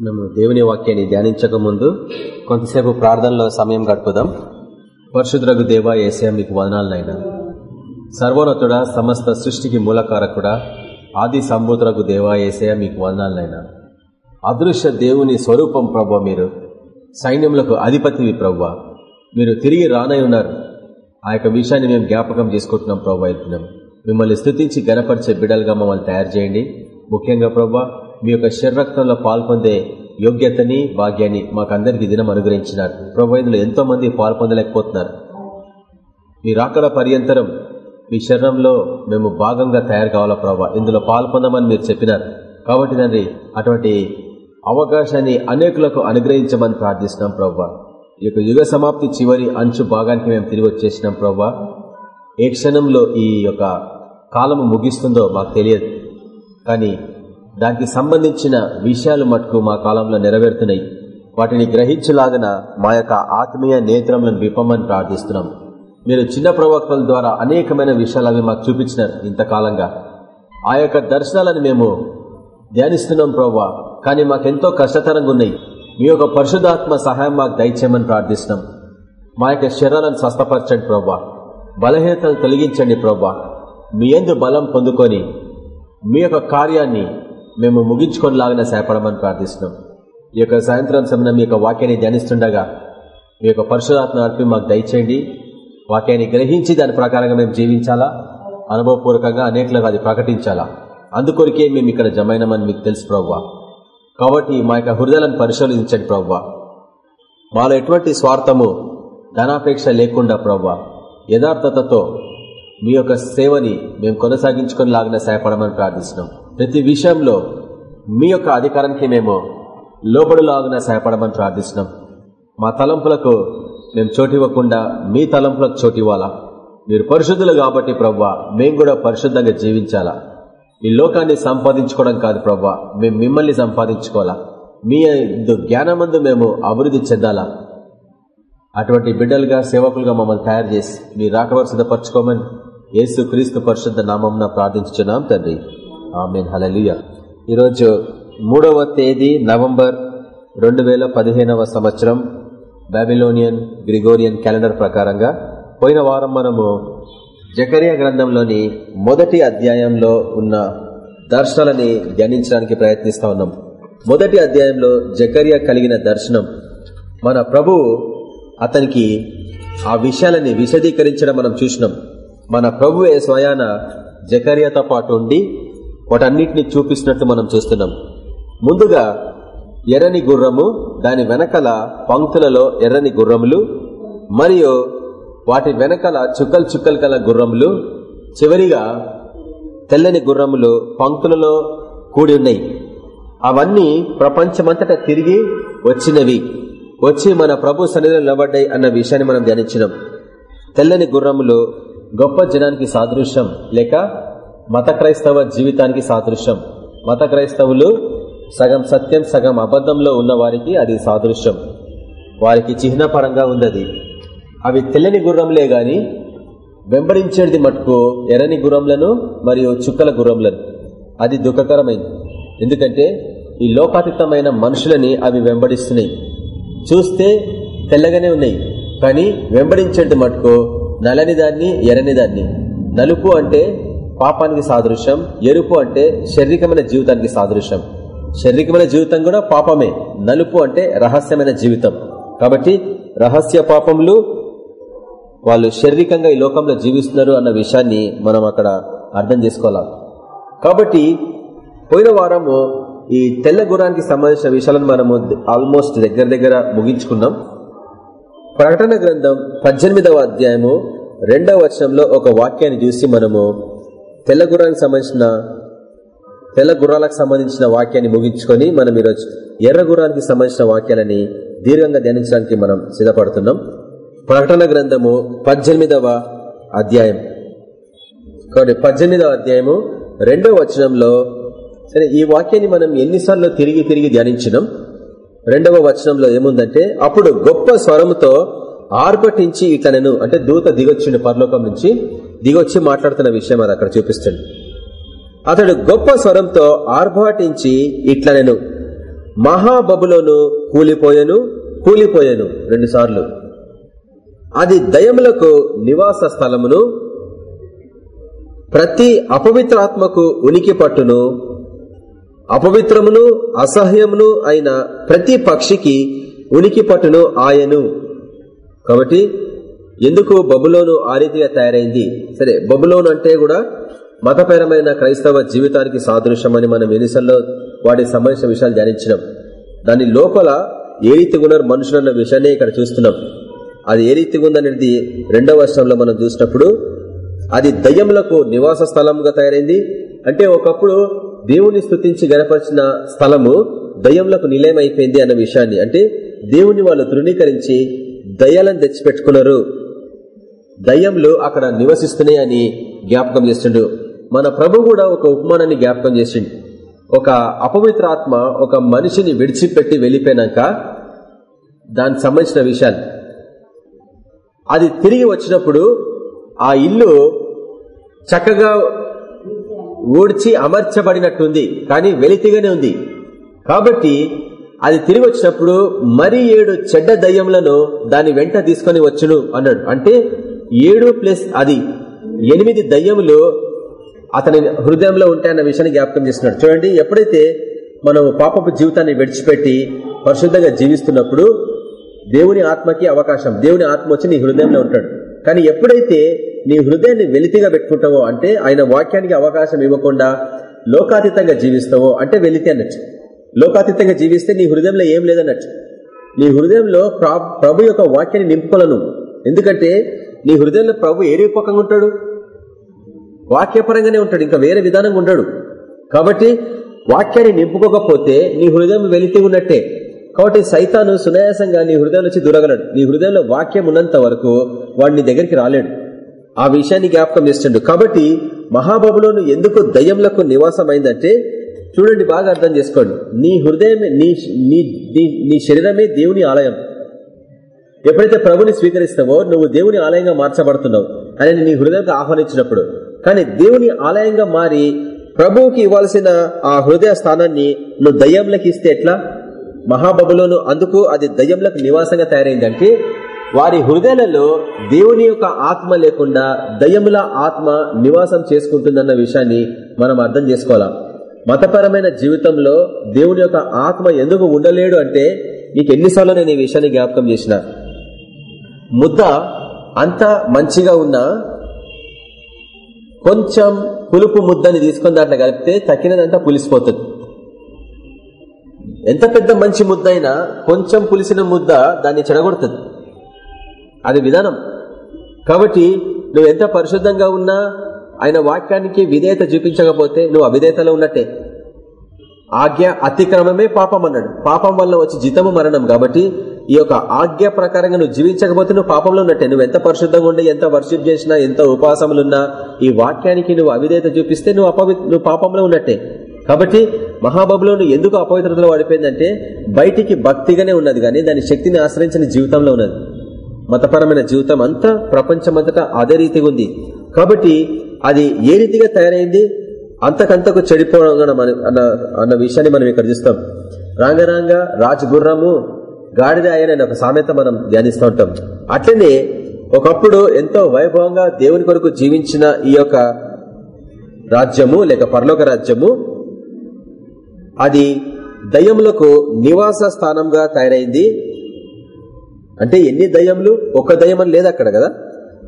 మేము దేవుని వాక్యాన్ని ధ్యానించక ముందు కొంతసేపు ప్రార్థనలో సమయం గడుపుదాం. పరిశుద్రగు దేవ ఏసే మీకు వదనాలనైనా సర్వోన్నతుడ సమస్త సృష్టికి మూలకారకుడ ఆది సంబూతులకు దేవా ఏసయ మీకు వదనాలనైనా అదృశ్య దేవుని స్వరూపం ప్రభ మీరు. సైన్యములకు అధిపతివి ప్రవ్వ మీరు తిరిగి రానై ఉన్నారు. ఆ యొక్క విషయాన్ని మేము జ్ఞాపకం చేసుకుంటున్నాం ప్రభు అయితున్నాం మిమ్మల్ని స్థుతించి గనపరిచే బిడలుగా మమ్మల్ని తయారు చేయండి. ముఖ్యంగా ప్రభా మీ యొక్క శరీరక్తంలో పాల్పొందే యోగ్యతని భాగ్యాన్ని మాకందరికి దినం అనుగ్రహించినారు. ప్రభు ఇందులో ఎంతో మంది పాల్పొందలేకపోతున్నారు. మీ రాకడ పర్యంతరం మీ శరీరంలో మేము భాగంగా తయారు కావాలా ప్రభా? ఇందులో పాల్పొందమని మీరు చెప్పినారు. కాబట్టి తండ్రి అటువంటి అవకాశాన్ని అనేకులకు అనుగ్రహించమని ప్రార్థిస్తున్నాం ప్రభా. ఈ యొక్క యుగ సమాప్తి చివరి అంచు భాగానికి మేము తిరిగి వచ్చేసినాం ప్రభా. ఏ క్షణంలో ఈ యొక్క కాలము ముగిస్తుందో మాకు తెలియదు. కానీ దానికి సంబంధించిన విషయాలు మటుకు మా కాలంలో నెరవేరుతున్నాయి. వాటిని గ్రహించలాగన మా యొక్క ఆత్మీయ నేత్రములను విప్పమని ప్రార్థిస్తున్నాం. మీరు చిన్న ప్రవక్తల ద్వారా అనేకమైన విషయాలు అవి మాకు చూపించినారు ఇంతకాలంగా. ఆ యొక్క దర్శనాలను మేము ధ్యానిస్తున్నాం ప్రవ్వా. కానీ మాకెంతో కష్టతరంగా ఉన్నాయి. మీ యొక్క పరిశుధాత్మ సహాయం మాకు దయచేయమని ప్రార్థిస్తున్నాం. మా యొక్క శరీరాలను స్వస్థపరచండి ప్రవ్వా. బలహీనతను తొలగించండి ప్రవ్వా. మీ ఎందు బలం పొందుకొని మీ యొక్క కార్యాన్ని మేము ముగించుకొనిలాగిన సేపడమని ప్రార్థిస్తున్నాం. ఈ యొక్క సాయంత్రం సమయం మీ యొక్క వాక్యాన్ని ధ్యానిస్తుండగా మీ యొక్క పరిశుధాత్మ నడిపి మాకు దయచేయండి. వాక్యాన్ని గ్రహించి దాని ప్రకారంగా మేము జీవించాలా? అనుభవపూర్వకంగా అనేకలకు అది ప్రకటించాలా? అందుకొరికే మేము ఇక్కడ జమైనమని మీకు తెలుసు ప్రవ్వా. కాబట్టి మా యొక్క హృదయాలను పరిశీలించండి ప్రవ్వా. మాలో ఎటువంటి స్వార్థము ధనాపేక్ష లేకుండా ప్రవ్వా యథార్థతతో మీ యొక్క సేవని మేము కొనసాగించుకొని లాగిన సహాయపడమని ప్రార్థిస్తున్నాం. ప్రతి విషయంలో మీ యొక్క అధికారానికి మేము లోబడులాగున సహాయపడమని ప్రార్థిస్తున్నాం. మా తలంపులకు మేము చోటివ్వకుండా మీ తలంపులకు చోటివ్వాలా మీరు పరిశుద్ధులు కాబట్టి ప్రవ్వా మేము కూడా పరిశుద్ధంగా జీవించాలా? ఈ లోకాన్ని సంపాదించుకోవడం కాదు ప్రవ్వా మేము మిమ్మల్ని సంపాదించుకోవాలా? మీ జ్ఞానమందు మేము అభివృద్ధి చెందాలా? అటువంటి బిడ్డలుగా సేవకులుగా మమ్మల్ని తయారు చేసి మీ రాకవర్ సిద్ధపరచుకోమని యేసు క్రీస్తు పరిశుద్ధ నామం ప్రార్థించున్నాం తండ్రి. ఆమెన్ హలలియ ఈరోజు మూడవ తేదీ నవంబర్ రెండు వేల పదిహేనవ సంవత్సరం బాబిలోనియన్ గ్రిగోరియన్ క్యాలెండర్ ప్రకారంగా పోయిన వారం మనము జకరియా గ్రంథంలోని మొదటి అధ్యాయంలో ఉన్న దర్శనాలని ధ్యానించడానికి ప్రయత్నిస్తూ ఉన్నాం. మొదటి అధ్యాయంలో జకరియా కలిగిన దర్శనం. మన ప్రభు అతనికి ఆ విషయాలని విశదీకరించడం మనం చూసినాం. మన ప్రభువే స్వయాన జకరియాతో పాటు ఉండి వాటన్నిటిని చూపిస్తున్నట్టు మనం చూస్తున్నాం. ముందుగా ఎర్రని గుర్రము దాని వెనకల పంక్తులలో ఎర్రని గుర్రములు మరియు వాటి వెనకల చుక్కలు చుక్కలు కల గుర్రములు చివరిగా తెల్లని గుర్రములు పంక్తులలో కూడి ఉన్నాయి. అవన్నీ ప్రపంచమంతటా తిరిగి వచ్చినవి. వచ్చి మన ప్రభు సన్నిధిలో నిలబడ్డాయి అన్న విషయాన్ని మనం ధ్యానించినాం. తెల్లని గుర్రములు గొప్ప జనానికి సాదృశ్యం. లేక మత క్రైస్తవ జీవితానికి సాదృశ్యం. మత క్రైస్తవులు సగం సత్యం సగం అబద్ధంలో ఉన్న వారికి అది సాదృశ్యం. వారికి చిహ్నపరంగా ఉన్నది. అవి తెల్లని గుర్రంలే గాని వెంబడించేది మటుకు ఎర్రని గుర్రంలను మరియు చుక్కల గుర్రంలను. అది దుఃఖకరమైంది. ఎందుకంటే ఈ లోకాతీతమైన మనుషులని అవి వెంబడిస్తున్నాయి. చూస్తే తెల్లగానే ఉన్నాయి కానీ వెంబడించేది మటుకు నలని దాన్ని ఎర్రని దాన్ని. నలుపు అంటే పాపానికి సాదృశ్యం. ఎరుపు అంటే శారీరకమైన జీవితానికి సాదృశ్యం. శారీరకమైన జీవితం కూడా పాపమే. నలుపు అంటే రహస్యమైన జీవితం. కాబట్టి రహస్య పాపములు వాళ్ళు శారీరకంగా ఈ లోకంలో జీవిస్తున్నారు అన్న విషయాన్ని మనం అక్కడ అర్థం చేసుకోవాలి? కాబట్టి పోయిన వారము ఈ తెల్ల గురానికి సంబంధించిన విషయాలను మనము ఆల్మోస్ట్ దగ్గర దగ్గర ముగించుకున్నాం. ప్రకటన గ్రంథం పద్దెనిమిదవ అధ్యాయము రెండవ వచనంలో ఒక వాక్యాన్ని చూసి మనము తెల్ల గుర్రానికి సంబంధించిన తెల్ల గుర్రాలకు సంబంధించిన వాక్యాన్ని ముగించుకొని మనం ఈరోజు ఎర్ర గుర్రానికి సంబంధించిన వాక్యాలని దీర్ఘంగా ధ్యానించడానికి మనం సిద్ధపడుతున్నాం. ప్రకటన గ్రంథము పద్దెనిమిదవ అధ్యాయం. కాబట్టి పద్దెనిమిదవ అధ్యాయము రెండవ వచనంలో సరే ఈ వాక్యాన్ని మనం ఎన్నిసార్లు తిరిగి తిరిగి ధ్యానించినాం. రెండవ వచనంలో ఏముందంటే అప్పుడు గొప్ప స్వరముతో ఆర్భటించి ఇట్లనెను అంటే దూత దిగొచ్చిండు పరలోకం నుంచి దిగొచ్చి మాట్లాడుతున్న విషయం అది అక్కడ చూపిస్తుంది. అతడు గొప్ప స్వరంతో ఆర్భాటించి ఇట్లనెను మహాబబులోను కూలిపోయాను కూలిపోయాను రెండు సార్లు. అది దయములకు నివాస స్థలమును ప్రతి అపవిత్రాత్మకు ఉనికి పట్టును అపవిత్రమును అసహ్యమును అయిన ప్రతి పక్షికి ఉనికి పట్టును ఆయను. కాబట్టి ఎందుకు బబులోను ఆ రీతిగా తయారైంది? సరే బబులోను అంటే కూడా మతపరమైన క్రైస్తవ జీవితానికి సాదృశ్యమని మనం ఎన్నిసార్లో వాటికి సంబంధించిన విషయాలు ధ్యానించినాం. దాని లోపల ఏ రీతిగా ఉన్నారు మనుషులన్న విషయాన్ని ఇక్కడ చూస్తున్నాం. అది ఏ రీతిగా ఉందనేది రెండవ వర్షంలో మనం చూసినప్పుడు అది దయ్యములకు నివాస స్థలంగా తయారైంది. అంటే ఒకప్పుడు దేవుని స్థుతించి గనపరిచిన స్థలము దయ్యములకు నిలయం అయిపోయింది అన్న విషయాన్ని. అంటే దేవుని వాళ్ళు తృణీకరించి దయ్యాలను తెచ్చిపెట్టుకున్నారు. దయ్యంలు అక్కడ నివసిస్తున్నాయని జ్ఞాపకం చేస్తుండు. మన ప్రభు కూడా ఒక ఉపమానాన్ని జ్ఞాపకం చేసిండు. ఒక అపవిత్ర ఆత్మ ఒక మనిషిని విడిచిపెట్టి వెళ్ళిపోయినాక దానికి సంబంధించిన విషయాలు. అది తిరిగి వచ్చినప్పుడు ఆ ఇల్లు చక్కగా ఊడ్చి అమర్చబడినట్టుంది కానీ వెలితిగానే ఉంది. కాబట్టి అది తిరిగి వచ్చినప్పుడు మరి ఏడు చెడ్డ దయ్యములను దాని వెంట తీసుకొని వచ్చును అన్నాడు. అంటే ఏడు ప్లస్ అది ఎనిమిది దయ్యములు అతని హృదయంలో ఉంటాయన్న విషయాన్ని జ్ఞాపకం చేస్తున్నాడు. చూడండి ఎప్పుడైతే మనం పాపపు జీవితాన్ని విడిచిపెట్టి పరిశుద్ధంగా జీవిస్తున్నప్పుడు దేవుని ఆత్మకి అవకాశం దేవుని ఆత్మ వచ్చి నీ హృదయంలో ఉంటాడు. కానీ ఎప్పుడైతే నీ హృదయాన్ని వెలితిగా పెట్టుకుంటావో అంటే ఆయన వాక్యానికి అవకాశం ఇవ్వకుండా లోకాతీతంగా జీవిస్తావో అంటే వెలితి అన్నట్టు. లోకాతీతంగా జీవిస్తే నీ హృదయంలో ఏం లేదన్నట్టు. నీ హృదయంలో ప్రభు యొక్క వాక్యాన్ని నింపుకోలేను ఎందుకంటే నీ హృదయంలో ప్రభు ఏ రూపకంగా ఉంటాడు? వాక్యపరంగానే ఉంటాడు ఇంకా వేరే విధానంగా ఉండడు. కాబట్టి వాక్యాన్ని నింపుకోకపోతే నీ హృదయం వెలితి ఉన్నట్టే. కాబట్టి సైతాను సునాయాసంగా నీ హృదయం నుంచి దూరగలడు. నీ హృదయంలో వాక్యం ఉన్నంత వరకు వాడు నీ దగ్గరికి రాలేడు. ఆ విషయాన్ని జ్ఞాపకం చేస్తుండు. కాబట్టి మహాబాబులోను ఎందుకు దయ్యంలకు నివాసమైందంటే చూడండి బాగా అర్థం చేసుకోండి. నీ హృదయమే నీ నీ నీ శరీరమే దేవుని ఆలయం. ఎప్పుడైతే ప్రభుని స్వీకరిస్తావో నువ్వు దేవుని ఆలయంగా మార్చబడుతున్నావు. అని నీ హృదయంగా ఆహ్వానించినప్పుడు. కానీ దేవుని ఆలయంగా మారి ప్రభువుకి ఇవ్వాల్సిన ఆ హృదయ స్థానాన్ని నువ్వు దయ్యంలకు ఇస్తే ఎట్లా? మహాబబులోను అందుకు అది దయ్యంలకు నివాసంగా తయారైందంటే వారి హృదయాలలో దేవుని యొక్క ఆత్మ లేకుండా దయ్యముల ఆత్మ నివాసం చేసుకుంటుందన్న విషయాన్ని మనం అర్థం చేసుకోవాలి? మతపరమైన జీవితంలో దేవుని యొక్క ఆత్మ ఎందుకు ఉండలేడు అంటే నీకు ఎన్నిసార్లు నేను ఈ విషయాన్ని జ్ఞాపకం చేసిన. ముద్ద అంత మంచిగా ఉన్నా కొంచెం పులుపు ముద్దని తీసుకుని దాంట్లో కలిపితే తక్కినదంతా పులిసిపోతుంది. ఎంత పెద్ద మంచి ముద్ద అయినా కొంచెం పులిసిన ముద్ద దాన్ని చెడగొడుతుంది. అది విధానం. కాబట్టి నువ్వు ఎంత పరిశుద్ధంగా ఉన్నా ఆయన వాక్యానికి విధేయత చూపించకపోతే నువ్వు అవిధేయతలో ఉన్నట్టే. ఆజ్ఞ అతిక్రమమే పాపం అన్నాడు. పాపం వల్ల వచ్చి జితము మరణం. కాబట్టి ఈ యొక్క ఆజ్ఞ ప్రకారంగా నువ్వు జీవించకపోతే నువ్వు పాపంలో ఉన్నట్టే. నువ్వు ఎంత పరిశుద్ధంగా ఉండి ఎంత వర్షిప్ చేసినా ఎంత ఉపాసములున్నా ఈ వాక్యానికి నువ్వు అవిధేయత చూపిస్తే నువ్వు అపవి నువ్వు పాపంలో ఉన్నట్టే. కాబట్టి మహాబబులోను ఎందుకు అపవిత్రతలో పడిపోయిందంటే బయటికి భక్తిగానే ఉన్నది కానీ దాని శక్తిని ఆశ్రయించిన జీవితంలో ఉన్నది. మతపరమైన జీవితం అంతా ప్రపంచమంతటా అదే రీతిగా ఉంది. కాబట్టి అది ఏ రీతిగా తయారైంది? అంతకంతకు చెడిపోవడం అన్న అన్న విషయాన్ని మనం ఇక్కడ చూస్తాం. రాంగరాంగ రాజగుర్రము గాడిద అయ్యనని ఒక సామెత మనం ధ్యానిస్తూ ఉంటాం. అట్లనే ఒకప్పుడు ఎంతో వైభవంగా దేవుని కొరకు జీవించిన ఈ యొక్క రాజ్యము లేక పరలోక రాజ్యము అది దయ్యములకు నివాస స్థానంగా తయారైంది. అంటే ఎన్ని దయ్యములు? ఒక దయ్యం అని లేదు అక్కడ కదా.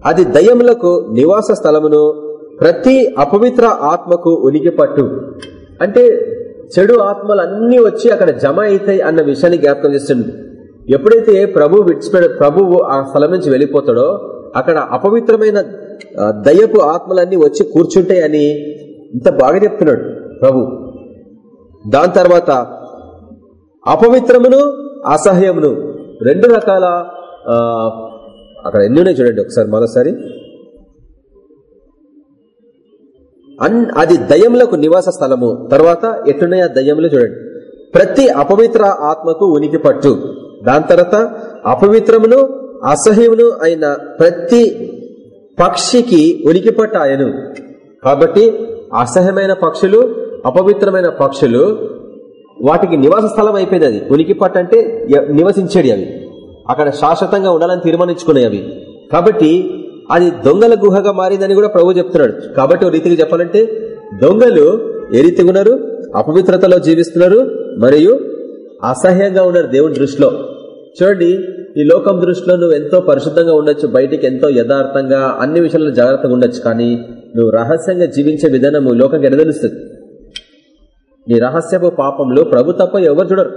అది దయ్యములకు నివాస స్థలమును ప్రతి అపవిత్ర ఆత్మకు ఉనికి పట్టు. అంటే చెడు ఆత్మలు అన్ని వచ్చి అక్కడ జమ అవుతాయి అన్న విషయాన్ని జ్ఞాపకం చేస్తుంది ఎప్పుడైతే ప్రభు విడిచిపెడ ప్రభువు ఆ స్థలం నుంచి వెళ్ళిపోతాడో అక్కడ అపవిత్రమైన దయ్యపు ఆత్మలన్నీ వచ్చి కూర్చుంటాయి అని ఇంత బాగా చెప్తున్నాడు ప్రభు. దాని తర్వాత అపవిత్రమును అసహ్యమును రెండు రకాల అక్కడ ఎన్ని ఉన్నాయి చూడండి ఒకసారి మరోసారి. అన్ అది దయ్యములకు నివాస స్థలము. తర్వాత ఎట్లున్నాయి ఆ దయ్యములు చూడండి. ప్రతి అపవిత్ర ఆత్మకు ఉనికి పట్టు. దాని తర్వాత అపవిత్రమును అసహ్యమును అయిన ప్రతి పక్షికి ఉనికి పట్టాయను. కాబట్టి అసహ్యమైన పక్షులు అపవిత్రమైన పక్షులు వాటికి నివాస స్థలం అయిపోయింది అది. ఉనికి పట్టంటే నివసించేది అవి. అక్కడ శాశ్వతంగా ఉండాలని తీర్మానించుకున్నాయి అవి కాబట్టి అది దొంగల గుహగా మారిందని కూడా ప్రభు చెప్తున్నాడు. కాబట్టి ఓ రీతికి చెప్పాలంటే దొంగలు ఏ రీతిగా ఉన్నారు? అపవిత్రతలో జీవిస్తున్నారు మరియు అసహ్యంగా ఉన్నారు దేవుని దృష్టిలో. చూడండి ఈ లోకం దృష్టిలో నువ్వు ఎంతో పరిశుద్ధంగా ఉండొచ్చు బయటికి ఎంతో యథార్థంగా అన్ని విషయాల్లో జాగ్రత్తగా ఉండొచ్చు కానీ నువ్వు రహస్యంగా జీవించే విధానం లోకం ఎడదలుస్తుంది. నీ రహస్యపు పాపంలో ప్రభు తప్ప ఎవరు చూడరు.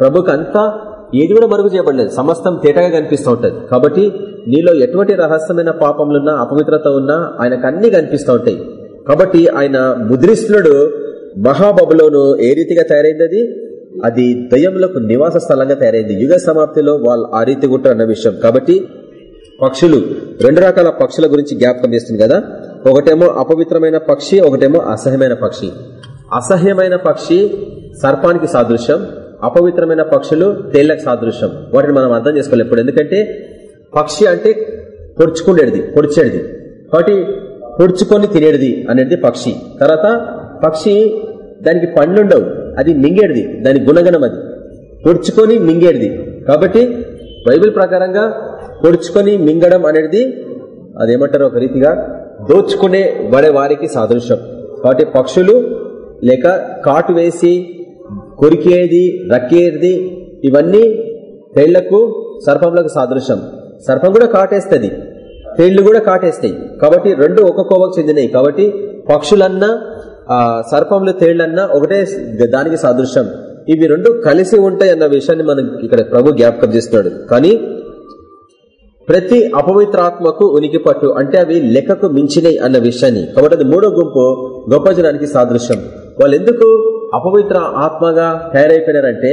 ప్రభుకి అంతా ఏది కూడా మరుగు చేయబడలేదు. సమస్తం తేటగా కనిపిస్తూ ఉంటుంది. కాబట్టి నీలో ఎటువంటి రహస్యమైన పాపములున్నా అపవిత్రత ఉన్నా ఆయనకు అన్ని కనిపిస్తూ ఉంటాయి. కాబట్టి ఆయన ముద్రిస్తుడు మహాబబులోను ఏ రీతిగా తయారైంది అది అది దయ్యములకు నివాస స్థలంగా తయారైంది. యుగ సమాప్తిలో వాళ్ళు ఆ రీతి ఉంటారు అన్న విషయం. కాబట్టి పక్షులు రెండు రకాల పక్షుల గురించి జ్ఞాపకం చేస్తుంది కదా? ఒకటేమో అపవిత్రమైన పక్షి ఒకటేమో అసహ్యమైన పక్షి. అసహ్యమైన పక్షి సర్పానికి సాదృశ్యం అపవిత్రమైన పక్షులు తేళ్ళకు సాదృశ్యం. వాటిని మనం అర్థం చేసుకోవాలి ఎప్పుడు ఎందుకంటే పక్షి అంటే పొడుచుకునేది పొడిచేది. కాబట్టి పొడుచుకొని తినేది అనేది పక్షి. తర్వాత పక్షి దానికి పండ్లుండవు అది మింగేడిది దాని గుణగణం అది. పొడుచుకొని మింగేడిది కాబట్టి బైబిల్ ప్రకారంగా పొడుచుకొని మింగడం అనేది అదేమంటారు ఒక రీతిగా? దోచుకునే వాడే వారికి సాదృశ్యం. కాబట్టి పక్షులు లేక కాటు వేసి కొరికేది రక్కేది ఇవన్నీ తేళ్ళకు సర్పంలకు సాదృశ్యం. సర్పం కూడా కాటేస్తుంది. తేళ్ళు కూడా కాటేస్తాయి. కాబట్టి రెండు ఒక కోవకు చెందినాయి. కాబట్టి పక్షులన్నా ఆ సర్పంలు తేళ్ళన్నా ఒకటే దానికి సాదృశ్యం. ఇవి రెండు కలిసి ఉంటాయి అన్న విషయాన్ని మనం ఇక్కడ ప్రభు జ్ఞాపకం చేస్తున్నాడు. కానీ ప్రతి అపవిత్రాత్మకు ఉనికి పట్టు. అంటే అవి లెక్కకు మించినాయి అన్న విషయాన్ని. కాబట్టి అది మూడో గుంపు గొప్ప జనానికి సాదృశ్యం. వాళ్ళు ఎందుకు అపవిత్ర ఆత్మగా తయారైపోయినారంటే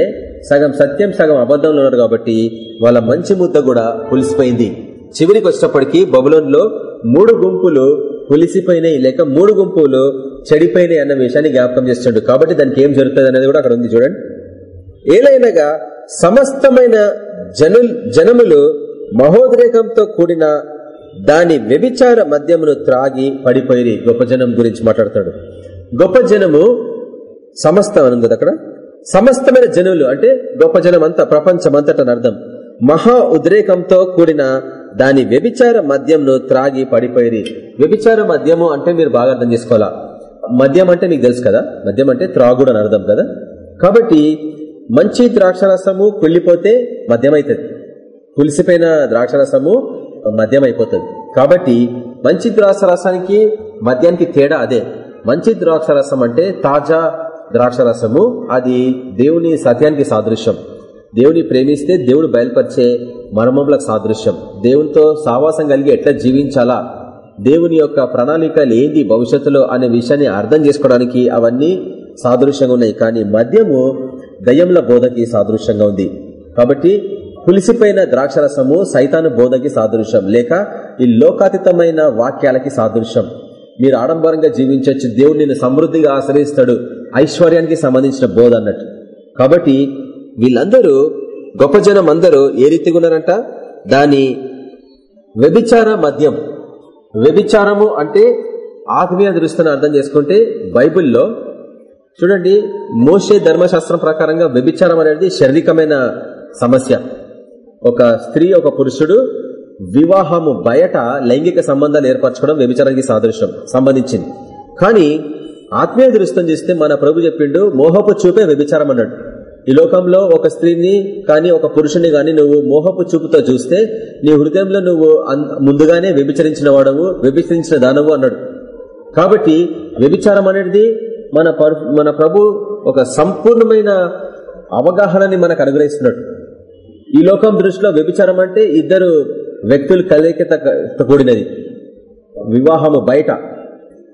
సగం సత్యం సగం అబద్ధంలో ఉన్నారు కాబట్టి వాళ్ళ మంచి ముద్ద కూడా పులిసిపోయింది. చివరికి వచ్చేటప్పటికి బబులోన్లో మూడు గుంపులు పులిసిపోయినాయి లేక మూడు గుంపులు చెడిపోయినాయి అన్న విషయాన్ని జ్ఞాపకం చేస్తాడు. కాబట్టి దానికి ఏం జరుగుతుంది అనేది కూడా అక్కడ ఉంది చూడండి. ఏలైనగా సమస్తమైన జను జనములు మహోద్రేకంతో కూడిన దాని వ్యభిచార మద్యమును త్రాగి పడిపోయి గొప్ప జనం గురించి మాట్లాడతాడు. గొప్ప జనము సమస్తం అని అక్కడ. సమస్తమైన జనులు అంటే గొప్ప జనం అంతా ప్రపంచం అర్థం. మహా ఉద్రేకంతో కూడిన దాని వ్యభిచార మద్యంను త్రాగి పడిపోయి వ్యభిచార మద్యము అంటే మీరు బాగా అర్థం చేసుకోవాలా? మద్యం అంటే మీకు తెలుసు కదా? మద్యం అంటే త్రాగుడు అని అర్థం కదా? కాబట్టి మంచి ద్రాక్షరసము కుళ్ళిపోతే మద్యం అవుతుంది పులిసిపోయిన ద్రాక్షరసము మద్యం అయిపోతుంది కాబట్టి మంచి ద్రాక్షరసానికి మద్యానికి తేడా అదే. మంచి ద్రాక్షరసం అంటే తాజా ద్రాక్షరసము అది దేవుని సత్యానికి సాదృశ్యం. దేవుని ప్రేమిస్తే దేవుడు బయలుపరిచే మర్మములకు సాదృశ్యం. దేవునితో సావాసం కలిగి ఎట్లా జీవించాలా? దేవుని యొక్క ప్రణాళికలు ఏంది భవిష్యత్తులో అనే విషయాన్ని అర్థం చేసుకోవడానికి అవన్నీ సాదృశ్యంగా ఉన్నాయి. కానీ మద్యము దయ్యముల బోధకి సాదృశ్యంగా ఉంది. కాబట్టి పులిసిపోయిన ద్రాక్షరసము సైతాను బోధకి సాదృశ్యం. లేక ఈ లోకాతీతమైన వాక్యాలకి సాదృశ్యం. మీరు ఆడంబరంగా జీవించవచ్చు దేవుడు నిన్ను సమృద్ధిగా ఆశ్రయిస్తాడు. ఐశ్వర్యానికి సంబంధించిన బోధ అన్నట్టు. కాబట్టి వీళ్ళందరూ గొప్ప జనం అందరూ ఏ రీతిగా ఉన్నారంట? దాని వ్యభిచార మద్యం. వ్యభిచారము అంటే ఆత్మీయ దృష్టిని అర్థం చేసుకుంటే బైబిల్లో చూడండి మోసే ధర్మశాస్త్రం ప్రకారంగా వ్యభిచారం అనేది శారీరకమైన సమస్య. ఒక స్త్రీ ఒక పురుషుడు వివాహము బయట లైంగిక సంబంధాలు ఏర్పరచుకోవడం వ్యభిచారానికి సాదృశ్యం సంబంధించింది. కానీ ఆత్మీయ దృష్టం చేస్తే మన ప్రభు చెప్పిండు మోహపు చూపే వ్యభిచారం అన్నాడు ఈ లోకంలో ఒక స్త్రీని కానీ ఒక పురుషుని కానీ నువ్వు మోహపు చూపుతో చూస్తే నీ హృదయంలో నువ్వు ముందుగానే వ్యభిచరించిన వాడవు వ్యభిచరించిన దానవు అన్నాడు కాబట్టి వ్యభిచారం అనేది మన మన ప్రభు ఒక సంపూర్ణమైన అవగాహనని మనకు అనుగ్రహిస్తున్నాడు ఈ లోకం దృష్టిలో వ్యభిచారం అంటే ఇద్దరు వ్యక్తులు కలయికత కూడినది. వివాహము బయట.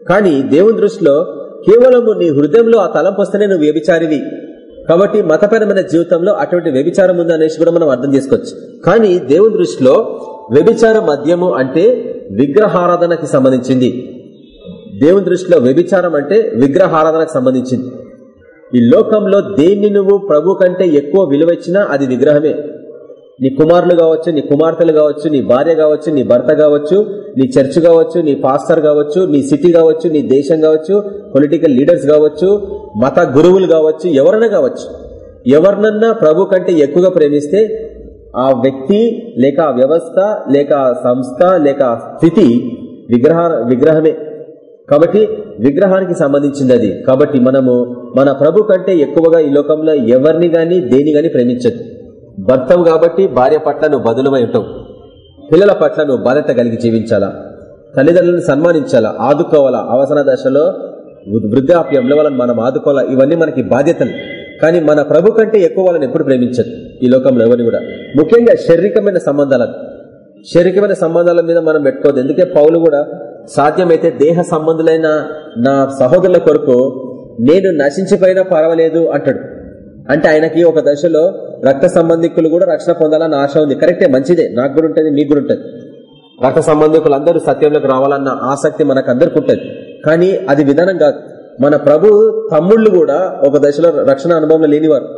కానీ దేవుని దృష్టిలో కేవలము నీ హృదయంలో ఆ తలంపు వస్తేనే నువ్వు వ్యభిచారివి. కాబట్టి మతపరమైన జీవితంలో అటువంటి వ్యభిచారం ఉందనేసి కూడా మనం అర్థం చేసుకోవచ్చు. కానీ దేవుని దృష్టిలో వ్యభిచార మద్యము అంటే విగ్రహారాధనకి సంబంధించింది. దేవుని దృష్టిలో వ్యభిచారం అంటే విగ్రహారాధనకు సంబంధించింది. ఈ లోకంలో దేన్ని నువ్వు ప్రభు కంటే ఎక్కువ విలువ ఇచ్చినా అది విగ్రహమే. నీ కుమారులు కావచ్చు నీ కుమార్తెలు కావచ్చు నీ భార్య కావచ్చు నీ భర్త కావచ్చు నీ చర్చ్ కావచ్చు నీ పాస్టర్ కావచ్చు నీ సిటీ కావచ్చు నీ దేశం కావచ్చు పొలిటికల్ లీడర్స్ కావచ్చు మత గురువులు కావచ్చు ఎవరైనా కావచ్చు. ఎవరినన్నా ప్రభు కంటే ఎక్కువగా ప్రేమిస్తే ఆ వ్యక్తి లేక ఆ వ్యవస్థ లేక ఆ సంస్థ లేక ఆ స్థితి విగ్రహ విగ్రహమే. కాబట్టి విగ్రహానికి సంబంధించింది అది కాబట్టి మనము మన ప్రభు కంటే ఎక్కువగా ఈ లోకంలో ఎవరిని గాని దేని గాని ప్రేమించదు. భర్తవు కాబట్టి భార్య పట్ల నువ్వు బదులుమై ఉంటావు. పిల్లల పట్ల నువ్వు బాధ్యత కలిగి జీవించాలా? తల్లిదండ్రులను సన్మానించాలా? ఆదుకోవాలా? అవసర దశలో వృద్ధాప్యంలో వాళ్ళని మనం ఆదుకోవాలా? ఇవన్నీ మనకి బాధ్యతలు. కానీ మన ప్రభు కంటే ఎక్కువ వాళ్ళని ఎప్పుడు ప్రేమించదు ఈ లోకంలో ఎవరిని కూడా. ముఖ్యంగా శారీరకమైన సంబంధాల శారీరకమైన సంబంధాల మీద మనం పెట్టుకోవద్దు. ఎందుకే పౌలు కూడా సాధ్యమైతే దేహ సంబంధులైన నా సహోదరుల కొరకు నేను నశించిపోయినా పర్వాలేదు అంటాడు. అంటే ఆయనకి ఒక దశలో రక్త సంబంధికులు కూడా రక్షణ పొందాలని ఆశ ఉంది. కరెక్టే మంచిదే. నాకు కూడా ఉంటుంది మీకు కూడా ఉంటుంది. రక్త సంబంధికులు అందరూ సత్యంలోకి రావాలన్న ఆసక్తి మనకు అందరికి ఉంటుంది. కానీ అది విధానం కాదు. మన ప్రభు తమ్ముళ్ళు కూడా ఒక దశలో రక్షణ అనుభవంలో లేనివారు.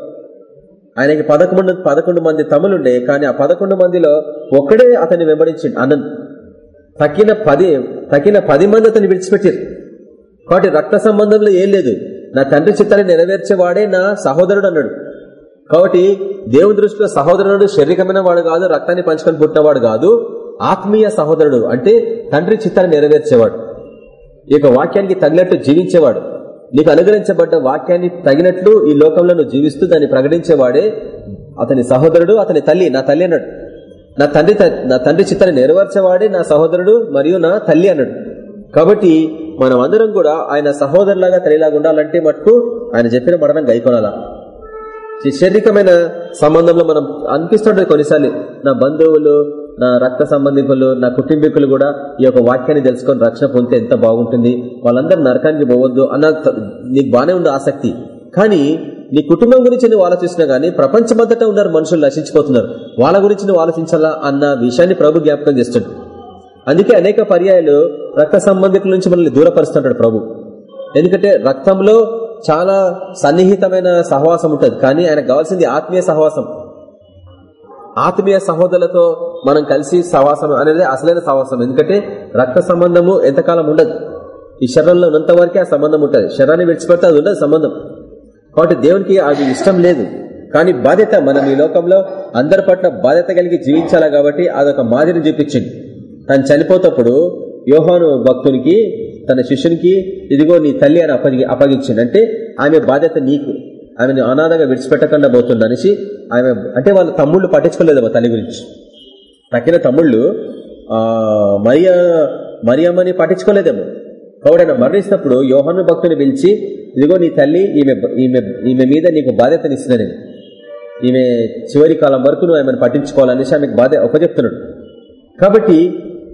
ఆయనకి పదకొండు పదకొండు మంది తమ్ములుండే కానీ ఆ పదకొండు మందిలో ఒక్కడే అతన్ని వెంబడించిండు అనంత్ తక్కిన పది తక్కిన పది మంది అతన్ని విడిచిపెట్టారు. కాబట్టి రక్త సంబంధంలో ఏం లేదు. నా తండ్రి చిత్తాన్ని నెరవేర్చేవాడే నా సహోదరుడు అన్నాడు. కాబట్టి దేవుని దృష్టిలో సహోదరుడు శారీరకమైన వాడు కాదు రక్తాన్ని పంచుకొని పుట్టినవాడు కాదు ఆత్మీయ సహోదరుడు అంటే తండ్రి చిత్తాన్ని నెరవేర్చేవాడు. ఈ యొక్క వాక్యానికి తగినట్టు జీవించేవాడు. నీకు అనుగ్రహించబడ్డ వాక్యాన్ని తగినట్లు ఈ లోకంలో నువ్వు జీవిస్తూ దాన్ని ప్రకటించేవాడే అతని సహోదరుడు అతని తల్లి నా తల్లి అన్నాడు. నా తండ్రి నా తండ్రి చిత్తాన్ని నెరవేర్చేవాడే నా సహోదరుడు మరియు నా తల్లి అన్నాడు. కాబట్టి మనం అందరం కూడా ఆయన సహోదరులాగా తల్లిలాగా ఉండాలంటే మటుకు ఆయన చెప్పిన మరణం గైకొనాలా? శారీరకమైన సంబంధంలో మనం అనిపిస్తుంటది కొన్నిసార్లు. నా బంధువులు నా రక్త సంబంధికులు నా కుటుంబీకులు కూడా ఈ యొక్క వాక్యాన్ని తెలుసుకొని రక్షణ పొందితే ఎంత బాగుంటుంది. వాళ్ళందరూ నరకానికి పోవద్దు అన్న నీకు బాగానే ఉంది ఆసక్తి. కానీ నీ కుటుంబం గురించి నువ్వు ఆలోచిస్తున్నా కానీ ప్రపంచమంతటా ఉన్నారు మనుషులు నశించిపోతున్నారు. వాళ్ళ గురించి నువ్వు ఆలోచించాలా అన్న విషయాన్ని ప్రభు జ్ఞాపకం చేస్తుంది అందుకే అనేక పర్యాయాలు రక్త సంబంధికుల నుంచి మనల్ని దూరపరుస్తుంటాడు ప్రభు. ఎందుకంటే రక్తంలో చాలా సన్నిహితమైన సహవాసం ఉంటుంది. కానీ ఆయనకు కావాల్సింది ఆత్మీయ సహవాసం. ఆత్మీయ సహోదరులతో మనం కలిసి సహవాసం అనేది అసలైన సహవాసం. ఎందుకంటే రక్త సంబంధము ఎంతకాలం ఉండదు. ఈ శరీరంలో ఉన్నంత వరకే ఆ సంబంధం ఉంటుంది. శరీరాన్ని విడిచిపెడితే అది ఉండదు సంబంధం. కాబట్టి దేవునికి అది ఇష్టం లేదు. కానీ బాధ్యత మనం ఈ లోకంలో అందరి పట్ల బాధ్యత కలిగి జీవించాలా కాబట్టి అదొక మాదిరిని చూపించింది. తను చనిపోతప్పుడు యోహాను భక్తునికి తన శిష్యునికి ఇదిగో నీ తల్లి అని అప్పగి అప్పగించింది. అంటే ఆమె బాధ్యత నీకు. ఆమెను అనాథంగా విడిచిపెట్టకుండా పోతుంది అనేసి ఆమె అంటే వాళ్ళ తమ్ముళ్ళు పట్టించుకోలేదు తల్లి గురించి. తక్కిన తమ్ముళ్ళు మరియా మరియమ్మని పట్టించుకోలేదేమో. కాబట్టి ఆయన మరణిస్తున్నప్పుడు యోహాను భక్తుని పిలిచి ఇదిగో నీ తల్లి ఈమె ఈమె ఈమె మీద నీకు బాధ్యతనిస్తున్నా నేను ఈమె చివరి కాలం వరకు నువ్వు ఆమెను పట్టించుకోవాలనేసి ఆమెకు బాధ్యత ఒప్పచెప్తున్నాడు కాబట్టి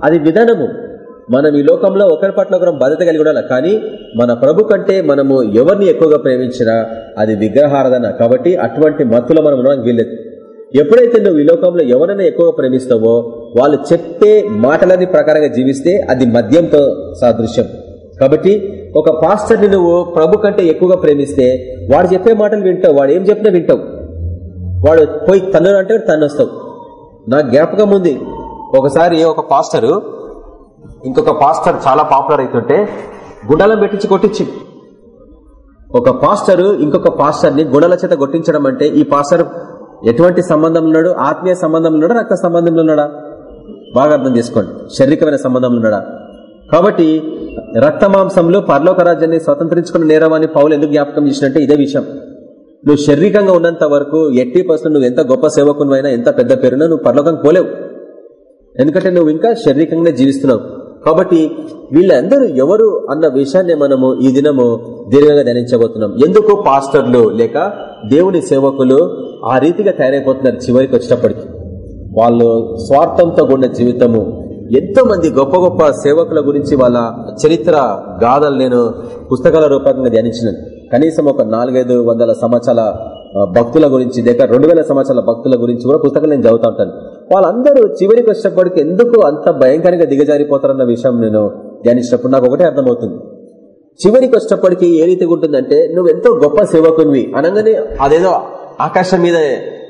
అది విధానము. మనం ఈ లోకంలో ఒకరి పట్ల ఒకరం బాధ్యత కలిగి ఉండాలి? కానీ మన ప్రభు కంటే మనము ఎవరిని ఎక్కువగా ప్రేమించినా అది విగ్రహారాధన. కాబట్టి అటువంటి మత్తులో మనం ఉండడానికి వీల్లేదు. ఎప్పుడైతే నువ్వు ఈ లోకంలో ఎవరైనా ఎక్కువగా ప్రేమిస్తావో వాళ్ళు చెప్పే మాటలని ప్రకారంగా జీవిస్తే అది మద్యంతో సాదృశ్యం. కాబట్టి ఒక పాస్టర్ని నువ్వు ప్రభు కంటే ఎక్కువగా ప్రేమిస్తే వాడు చెప్పే మాటలు వింటావు వాడు ఏం చెప్పినా వింటావు. వాడు పోయి తన్ను అంటే తన్ను వస్తావు నా జ్ఞాపకం ఉంది. ఒకసారి ఒక పాస్టరు ఇంకొక పాస్టర్ చాలా పాపులర్ అవుతుంటే గుండాలను పెట్టించి కొట్టించి. ఒక పాస్టర్ ఇంకొక పాస్టర్ని గుండెల చేత కొట్టించడం అంటే ఈ పాస్టర్ ఎటువంటి సంబంధం ఉన్నాడు? ఆత్మీయ సంబంధం ఉన్నాడా? రక్త సంబంధంలో ఉన్నాడా? బాగా అర్థం చేసుకోండి. శారీరకమైన సంబంధంలో ఉన్నాడా? కాబట్టి రక్త మాంసంలో పర్లోక రాజ్యాన్ని స్వతంత్రించుకున్న నేరవాన్ని పౌలు ఎందుకు జ్ఞాపకం చేసినట్టే ఇదే విషయం. నువ్వు శారీరకంగా ఉన్నంత వరకు ఎట్టి పర్సెంట్ నువ్వు ఎంత గొప్ప సేవకునువైనా ఎంత పెద్ద పేరునా నువ్వు పర్లోకం పోలేవు. ఎందుకంటే నువ్వు ఇంకా శారీరకంగానే జీవిస్తున్నావు. కాబట్టి వీళ్ళందరూ ఎవరు అన్న విషయాన్ని మనము ఈ దినము దీర్ఘంగా ధ్యానించబోతున్నాం. ఎందుకు పాస్టర్లు లేక దేవుని సేవకులు ఆ రీతిగా తయారైపోతున్నారు చివరికి వచ్చినప్పటికి? వాళ్ళు స్వార్థంతో కూడిన జీవితము. ఎంతో మంది గొప్ప గొప్ప సేవకుల గురించి వాళ్ళ చరిత్ర గాథలు నేను పుస్తకాల రూపకంగా ధ్యానించినాను. కనీసం ఒక నాలుగైదు వందల సంవత్సరాల భక్తుల గురించి లేక రెండు వేల సంవత్సరాల భక్తుల గురించి కూడా పుస్తకాలు నేను చదువుతా ఉంటాను. వాళ్ళందరూ చివరికి వచ్చేటప్పటికి ఎందుకు అంత భయంకరంగా దిగజారిపోతారన్న విషయం నేను ధ్యానించినప్పుడు నాకు ఒకటే అర్థమవుతుంది. చివరికి వచ్చినప్పటికీ ఏ రీతిగా ఉంటుందంటే నువ్వు ఎంతో గొప్ప సేవకునివి అనగానే అదేదో ఆకాశం మీద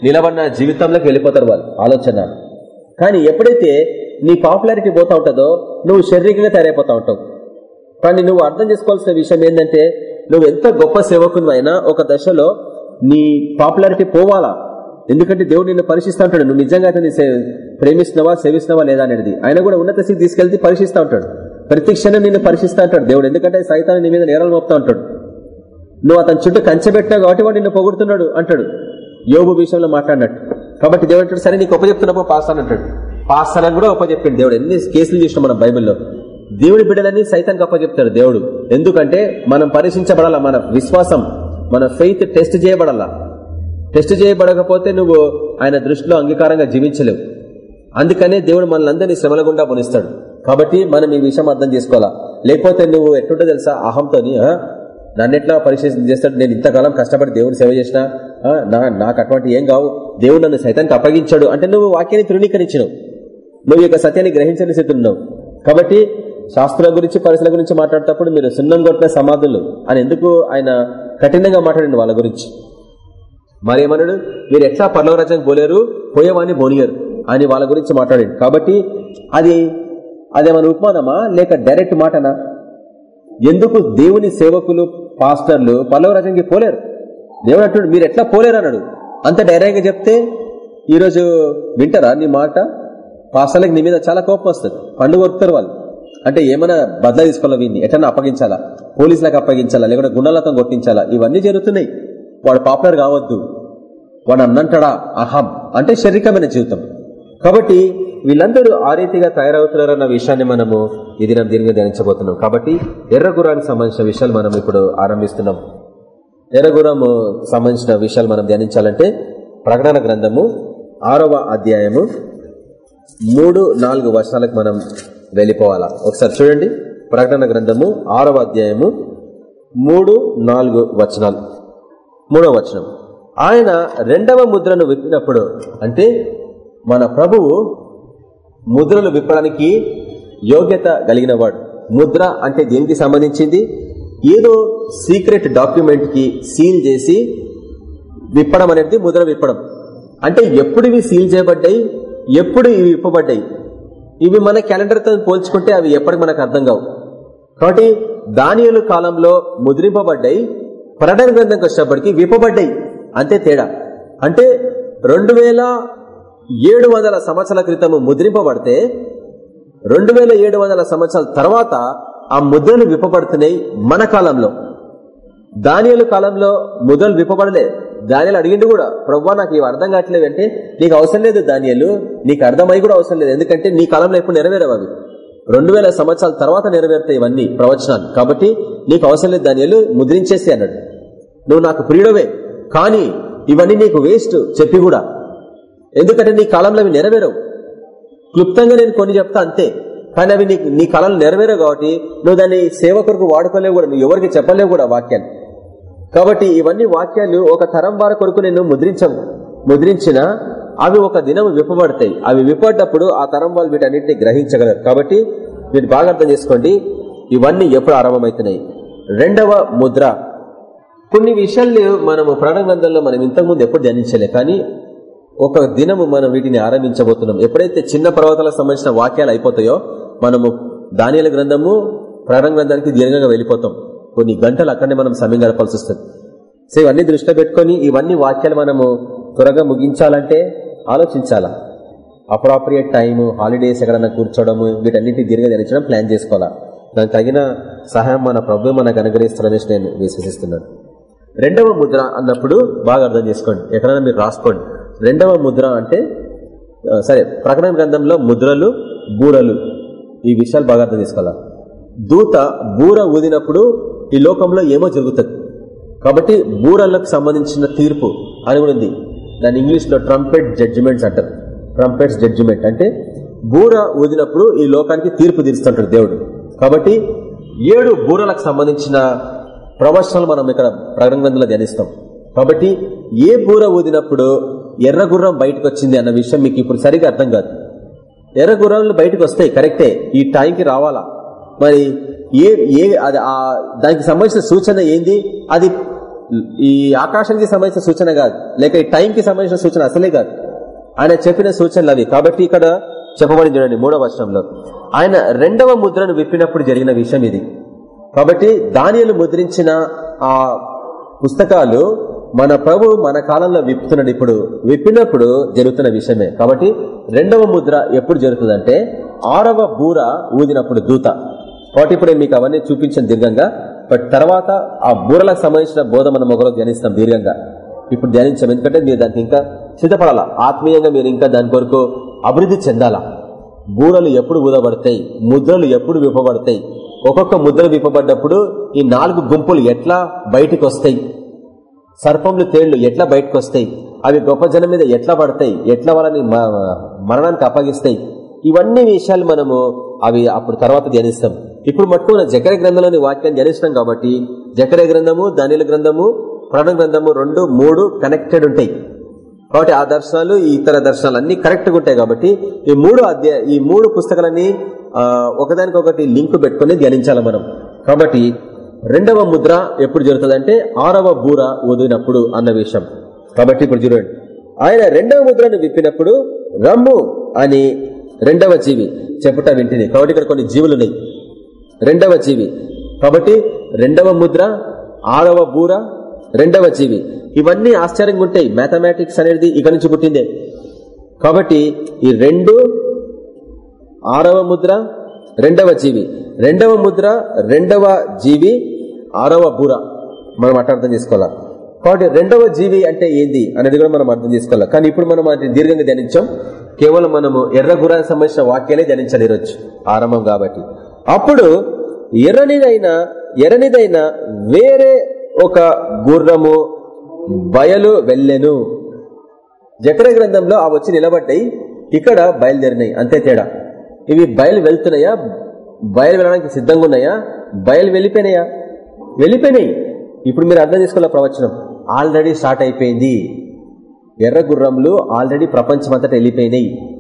నిలబడిన జీవితంలోకి వెళ్ళిపోతారు వాళ్ళు ఆలోచన. కానీ ఎప్పుడైతే నీ పాపులారిటీ పోతా ఉంటుందో నువ్వు శారీరకంగా తయారైపోతా ఉంటావు. కానీ నువ్వు అర్థం చేసుకోవాల్సిన విషయం ఏంటంటే నువ్వు ఎంత గొప్ప సేవకునివైనా అయినా ఒక దశలో నీ పాపులారిటీ పోవాలా? ఎందుకంటే దేవుడు నిన్ను పరీక్షిస్తూ ఉంటాడు నువ్వు నిజంగా అతన్ని ప్రేమిస్తున్నావా సేవిస్తున్నావా లేదా అనేది. ఆయన కూడా ఉన్నత స్థితి తీసుకెళ్తే పరీక్షిస్తూ ఉంటాడు ప్రతి క్షణం నిన్ను పరీక్షిస్తూ ఉంటాడు దేవుడు. ఎందుకంటే సైతాన్ని నీ మీద నేరాలు మోపుతా ఉంటాడు నువ్వు అతని చుట్టూ కంచెబెట్టావు కాబట్టి వాడు నిన్ను పొగుడుతున్నాడు అంటాడు. యోగు విషయంలో మాట్లాడినట్టు. కాబట్టి దేవుడు అంటాడు సరే నీకు ఉపజెప్తున్నప్పుడు పాస్ అని అంటాడు. పాస్ అని కూడా ఉపజెప్పాడు దేవుడు. ఎన్ని కేసులు చూసినాం మనం బైబిల్లో. దేవుడి బిడ్డలన్నీ సైతానికి అప్పచెప్తాడు దేవుడు. ఎందుకంటే మనం పరీక్షించబడాల? మన విశ్వాసం మన ఫెయిత్ టెస్ట్ చేయబడాలా? టెస్ట్ చేయబడకపోతే నువ్వు ఆయన దృష్టిలో అంగీకారంగా జీవించలేవు. అందుకనే దేవుడు మనల్ని శ్రమల గుండా పొనిస్తాడు. కాబట్టి మనం ఈ విషయం అర్థం చేసుకోవాలా? లేకపోతే నువ్వు ఎట్లుంటో తెలుసా? అహంతోని నన్ను ఎట్లా పరీక్ష చేస్తాడు? నేను ఇంతకాలం కష్టపడి దేవుని సేవ చేసిన నాకు అటువంటి ఏం కావు. దేవుడు నన్ను సైతానికి అప్పగించాడు. అంటే నువ్వు వాక్యాన్ని తృణీకరించినావు. నువ్వు యొక్క సత్యాన్ని గ్రహించని స్థితిలో కాబట్టి శాస్త్రాల గురించి పరిస్థితుల గురించి మాట్లాడేటప్పుడు మీరు సున్నం కొట్టిన సమాధులు అని ఎందుకు ఆయన కఠినంగా మాట్లాడండి వాళ్ళ గురించి? మరేమన్నాడు? మీరు ఎట్లా పర్లవరాజ్యానికి పోలేరు? పోయేవాడిని బోనియరు అని వాళ్ళ గురించి మాట్లాడాడు. కాబట్టి అది అదేమన్నా ఉపమానమా? లేక డైరెక్ట్ మాటనా? ఎందుకు దేవుని సేవకులు పాస్టర్లు పల్లవరాజ్యానికి పోలేరు? దేవుడు అంటున్నాడు మీరు ఎట్లా పోలేరు? అన్నాడు. అంత డైరెక్ట్గా చెప్తే ఈరోజు వింటారా నీ మాట? పాస్టర్లకి నీ మీద చాలా కోపం వస్తుంది. పండుగ వరుకుతారు వాళ్ళు. అంటే ఏమైనా బదలా తీసుకోవాలి వీడిని? ఎట్లా అప్పగించాలా? పోలీసులకు అప్పగించాలా? లేకుంటే గుండెలతో కొట్టించాలా? ఇవన్నీ జరుగుతున్నాయి. వాడు పాపులర్ కావద్దు. వాడు అన్నంటాడా అహం అంటే శారీరకమైన జీవితం. కాబట్టి వీళ్ళందరూ ఆ రీతిగా తయారవుతున్నారన్న విషయాన్ని మనము ఇది మనం దీనిగా ధ్యానించబోతున్నాం. కాబట్టి ఎర్రగురానికి సంబంధించిన విషయాలు మనం ఇప్పుడు ఆరంభిస్తున్నాం. ఎర్రగురము సంబంధించిన విషయాలు మనం ధ్యానించాలంటే ప్రకటన గ్రంథము ఆరవ అధ్యాయము మూడు నాలుగు వర్షాలకు మనం వెళ్ళిపోవాలా? ఒకసారి చూడండి. ప్రకటన గ్రంథము ఆరవ అధ్యాయము మూడు నాలుగు వచనాలు. మూడవ వచనం. ఆయన రెండవ ముద్రను విప్పినప్పుడు అంటే మన ప్రభువు ముద్రలు విప్పడానికి యోగ్యత కలిగినవాడు. ముద్ర అంటే దేనికి సంబంధించింది? ఏదో సీక్రెట్ డాక్యుమెంట్కి సీల్ చేసి విప్పడం అనేది ముద్ర విప్పడం. అంటే ఎప్పుడు ఇవి సీల్ చేయబడ్డాయి? ఎప్పుడు ఇవి విప్పబడ్డాయి? ఇవి మన క్యాలెండర్తో పోల్చుకుంటే అవి ఎప్పటికి మనకు అర్థం కావు. కాబట్టి దానియలు కాలంలో ముద్రింపబడ్డాయి. ప్రకటన గ్రంథంకి వచ్చేప్పటికి విప్పబడ్డాయి. అంతే తేడా. అంటే రెండు వేల ఏడు వందల సంవత్సరాల క్రితం ముద్రింపబడితే రెండు వేల ఏడు వందల సంవత్సరాల తర్వాత ఆ ముద్రలు విప్పబడుతున్నాయి మన కాలంలో. దానియలు కాలంలో ముద్రలు విప్పబడలే. దానియలు అడిగిండు కూడా ప్రవ్వా నాకు ఇవి అర్థం కావట్లేదు అంటే నీకు అవసరం లేదు దానియలు నీకు అర్థమై కూడా అవసరం లేదు. ఎందుకంటే నీ కాలంలో ఎప్పుడు నెరవేరవు అవి. రెండు వేల సంవత్సరాల తర్వాత నెరవేరుతాయి ఇవన్నీ ప్రవచనాలు. కాబట్టి నీకు అవసరం లేదు దాని ముద్రించేసి అన్నాడు. నువ్వు నాకు ప్రియుడవే కానీ ఇవన్నీ నీకు వేస్ట్ చెప్పి కూడా. ఎందుకంటే నీ కాలంలో అవి నెరవేరవు. క్లుప్తంగా నేను కొన్ని చెప్తా అంతే. కానీ అవి నీకు నీ కాలంలో నెరవేరవు కాబట్టి నువ్వు దాన్ని సేవకులకు వాడుకోలేవు కూడా నువ్వు ఎవరికి చెప్పలేవు కూడా వాక్యాన్ని కాబట్టి ఇవన్నీ వాక్యాలు ఒక తరం వారి కొరకు నేను ముద్రించం ముద్రించిన అవి ఒక దినం విప్పబడతాయి. అవి విప్పబడ్డప్పుడు ఆ తరం వాళ్ళు వీటన్నిటిని గ్రహించగలరు. కాబట్టి మీరు బాగా అర్థం చేసుకోండి. ఇవన్నీ ఎప్పుడు ఆరంభమవుతున్నాయి? రెండవ ముద్ర. కొన్ని విషయాలు మనము ప్రాణగ్రంథంలో మనం ఇంతకుముందు ఎప్పుడు ధ్యానించలే కానీ ఒక దినము మనం వీటిని ఆరంభించబోతున్నాం. ఎప్పుడైతే చిన్న పర్వతాలకు సంబంధించిన వాక్యాలు అయిపోతాయో మనము దానియల గ్రంథము ప్రాణం గ్రంథానికి దీర్ఘంగా వెళ్ళిపోతాం. కొన్ని గంటలు అక్కడనే మనం సమయం గడపాల్సి వస్తుంది. సో ఇవన్నీ దృష్టిలో పెట్టుకొని ఇవన్నీ వాక్యాలు మనము త్వరగా ముగించాలంటే ఆలోచించాలా? అప్రాప్రియేట్ టైము హాలిడేస్ ఎక్కడన్నా కూర్చోవడము వీటన్నిటి దీర్ఘ ధ్యానించడం ప్లాన్ చేసుకోవాలా? దానికి తగిన సహాయం మన ప్రభు మనకు అనుగ్రహిస్తారనేసి నేను విశ్వసిస్తున్నాను. రెండవ ముద్ర అన్నప్పుడు బాగా అర్థం చేసుకోండి. ఎక్కడైనా మీరు రాసుకోండి. రెండవ ముద్ర అంటే సరే ప్రకటన గ్రంథంలో ముద్రలు బూరలు ఈ విషయాలు బాగా అర్థం చేసుకోవాలా? దూత బూర ఊదినప్పుడు ఈ లోకంలో ఏమో జరుగుతుంది. కాబట్టి బూరలకు సంబంధించిన తీర్పు అని కూడా ఉంది. దాని ఇంగ్లీష్లో ట్రంపెట్ జడ్జిమెంట్స్ అంటారు. ట్రంపెట్స్ జడ్జిమెంట్ అంటే బూర ఊదినప్పుడు ఈ లోకానికి తీర్పు తీరుస్తుంటాడు దేవుడు. కాబట్టి ఏడు బూరలకు సంబంధించిన ప్రవచనాలు మనం ఇక్కడ ప్రకటన గ్రంథంలో ధ్యానిస్తాం. కాబట్టి ఏ బూర ఊదినప్పుడు ఎర్ర గుర్రం బయటకు వచ్చింది అన్న విషయం మీకు ఇప్పుడు సరిగా అర్థం కాదు. ఎర్ర గుర్రాలు బయటకు వస్తాయి కరెక్టే. ఈ టైంకి రావాలా? మరి ఏ ఏ అది దానికి సంబంధించిన సూచన ఏంది? అది ఈ ఆకాశానికి సంబంధించిన సూచన కాదు. లేక ఈ టైంకి సంబంధించిన సూచన అసలే కాదు. ఆయన చెప్పిన సూచనలు అవి. కాబట్టి ఇక్కడ చెప్పబడి చూడండి మూడవ వర్షంలో ఆయన రెండవ ముద్రను విప్పినప్పుడు జరిగిన విషయం ఇది. కాబట్టి దానియలు ముద్రించిన ఆ పుస్తకాలు మన ప్రభు మన కాలంలో విప్పుతున్నాడు ఇప్పుడు. విప్పినప్పుడు జరుగుతున్న విషయమే. కాబట్టి రెండవ ముద్ర ఎప్పుడు జరుగుతుందంటే ఆరవ బూర ఊదినప్పుడు దూత. కాబట్టి ఇప్పుడు మీకు అవన్నీ చూపించిన దీర్ఘంగా. బట్ తర్వాత ఆ బూరలకు సంబంధించిన బోధ మనం ఒకరోజు ధ్యానిస్తాం దీర్ఘంగా. ఇప్పుడు ధ్యానించాం. ఎందుకంటే మీరు దానికి ఇంకా సిద్ధపడాలా? ఆత్మీయంగా మీరు ఇంకా దాని కొరకు అభివృద్ధి చెందాలా? బూరలు ఎప్పుడు ఊదబడతాయి? ముద్రలు ఎప్పుడు విప్పబడతాయి? ఒక్కొక్క ముద్ర విప్పబడ్డప్పుడు ఈ నాలుగు గుంపులు ఎట్లా బయటకు వస్తాయి సర్పంలు తేళ్ళు ఎట్లా బయటకు వస్తాయి అవి గొప్ప జనం మీద ఎట్లా పడతాయి? ఎట్లా వాళ్ళని మరణానికి అప్పగిస్తాయి? ఇవన్నీ విషయాలు మనము అవి అప్పుడు తర్వాత ధ్యానిస్తాం. ఇప్పుడు మట్టుకు జకర గ్రంథంలోని వాక్యాన్ని ధ్యానిస్తాం కాబట్టి జకర గ్రంథము దానిల గ్రంథము ప్రాణ గ్రంథము రెండు మూడు కనెక్టెడ్ ఉంటాయి. కాబట్టి ఆ దర్శనాలు ఇతర దర్శనాలు అన్ని కరెక్ట్గా ఉంటాయి కాబట్టి ఈ మూడు అధ్యాయ ఈ మూడు పుస్తకాలన్నీ ఒకదానికొకటి లింక్ పెట్టుకుని ధ్యానించాలి మనం. కాబట్టి రెండవ ముద్ర ఎప్పుడు జరుగుతుందంటే ఆరవ బూర ఊదినప్పుడు అన్న విషయం. కాబట్టి ఇప్పుడు చూడండి. ఆయన రెండవ ముద్రను విప్పినప్పుడు రమ్ము అని రెండవ జీవి చెప్పుట వింటిని. కాబట్టి ఇక్కడ కొన్ని జీవులు ఉన్నాయి. రెండవ జీవి. కాబట్టి రెండవ ముద్ర ఆరవ బూర రెండవ జీవి. ఇవన్నీ ఆశ్చర్యంగా ఉంటాయి. మ్యాథమెటిక్స్ అనేది ఇక నుంచి పుట్టిందే. కాబట్టి ఈ రెండు ఆరవ ముద్ర రెండవ జీవి. రెండవ ముద్ర రెండవ జీవి ఆరవ బూర. మనం అట్లా అర్థం చేసుకోవాలా? కాబట్టి రెండవ జీవి అంటే ఏంది అనేది కూడా మనం అర్థం చేసుకోవాలి? కానీ ఇప్పుడు మనం అది దీర్ఘంగా ధ్యానించాం. కేవలం మనము ఎర్ర గురానికి సంబంధించిన వాక్యాలే ధ్యానించాలి ఈరోజు ఆరంభం కాబట్టి అప్పుడు ఎర్రనిదైన ఎర్రనిదైన వేరే ఒక గుర్రము బయలు వెళ్ళెను. జకర గ్రంథంలో ఆ వచ్చి నిలబడ్డాయి. ఇక్కడ బయలుదేరినాయి. అంతే తేడా. ఇవి బయలు వెళ్తున్నాయా? బయలు వెళ్ళడానికి సిద్ధంగా ఉన్నాయా? బయలు వెళ్ళిపోయినాయా? వెళ్ళిపోయినాయి. ఇప్పుడు మీరు అర్థం చేసుకోవాలి ప్రవచనం. ఆల్రెడీ స్టార్ట్ అయిపోయింది. ఎర్ర గుర్రంలు ఆల్రెడీ ప్రపంచమంతటా వెళ్ళిపోయినాయి.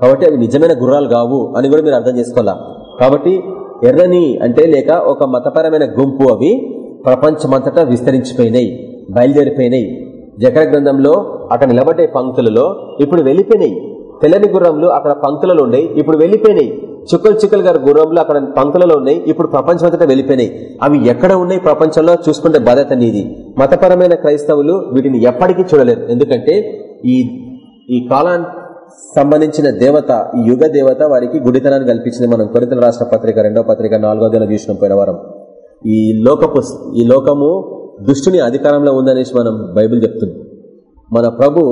కాబట్టి అవి నిజమైన గుర్రాలు కావు అని కూడా మీరు అర్థం చేసుకోవాలా? కాబట్టి ఎర్రని అంటే లేక ఒక మతపరమైన గుంపు అవి ప్రపంచమంతటా విస్తరించిపోయినాయి బయలుదేరిపోయినాయి. జకర గ్రంథంలో అక్కడ నిలబడ్డే పంక్తులలో ఇప్పుడు వెళ్ళిపోయినాయి. తెల్లని గుర్రంలు అక్కడ పంక్తులలో ఉన్నాయి ఇప్పుడు వెళ్ళిపోయినాయి. చుక్కలు చుక్కలు గారి గుర్రంలు అక్కడ పంక్తులలో ఉన్నాయి ఇప్పుడు ప్రపంచమంతటా వెళ్ళిపోయినాయి. అవి ఎక్కడ ఉన్నాయి ప్రపంచంలో చూసుకుంటే బాధ్యత నీది. మతపరమైన క్రైస్తవులు వీటిని ఎప్పటికీ చూడలేరు. ఎందుకంటే ఈ ఈ కాలాన్ని సంబంధించిన దేవత యుగ దేవత వారికి గుడితనాన్ని కల్పించింది మనం కొరితల రాష్ట్ర పత్రిక రెండో పత్రిక నాలుగో దిన చూసిన పోయిన వారం. ఈ లోకపు ఈ లోకము దుష్టుని అధికారంలో ఉందనేసి మనం బైబిల్ చెప్తుంది. మన ప్రభు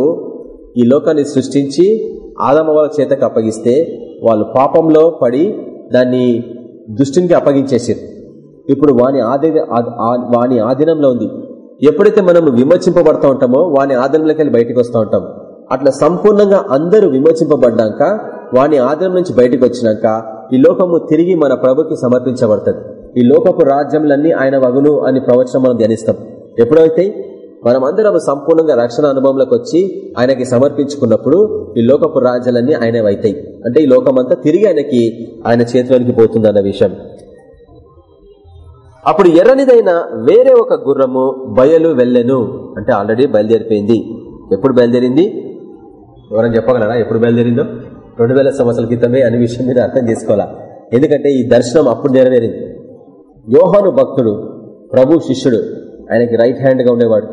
ఈ లోకాన్ని సృష్టించి ఆదమ వాళ్ళ చేతకు అప్పగిస్తే వాళ్ళు పాపంలో పడి దాన్ని దుష్టునికి అప్పగించేసారు ఇప్పుడు వాని ఆది వాని ఆధీనంలో ఉంది. ఎప్పుడైతే మనం విమర్శింపబడతా ఉంటామో వాని ఆధీనంలోకి వెళ్ళి బయటకు వస్తూ ఉంటాం. అట్లా సంపూర్ణంగా అందరూ విమోచింపబడ్డాక వాని ఆదరణ నుంచి బయటకు వచ్చినాక ఈ లోకము తిరిగి మన ప్రభుకి సమర్పించబడుతుంది. ఈ లోకపు రాజ్యంలన్నీ ఆయన వగును అని ప్రవచనం మనం ధ్యానిస్తాం. ఎప్పుడైతే మనం అందరం సంపూర్ణంగా రక్షణ అనుభవంలోకి వచ్చి ఆయనకి సమర్పించుకున్నప్పుడు ఈ లోకపు రాజ్యాలన్నీ ఆయన అవుతాయి అంటే ఈ లోకమంతా తిరిగి ఆయనకి ఆయన చేతిలోనికి పోతుంది అన్న విషయం. అప్పుడు ఎర్రనిదైన వేరే ఒక గుర్రము బయలు వెళ్ళెను. అంటే ఆల్రెడీ బయలుదేరిపోయింది. ఎప్పుడు బయలుదేరింది? ఎవరైనా చెప్పగలరా? ఎప్పుడు బయలుదేరిందో? రెండు వేల సంవత్సరాల క్రితమే అనే విషయం మీరు అర్థం చేసుకోవాలా? ఎందుకంటే ఈ దర్శనం అప్పుడు నెరవేరింది. యోహాను భక్తుడు ప్రభు శిష్యుడు ఆయనకి రైట్ హ్యాండ్గా ఉండేవాడు.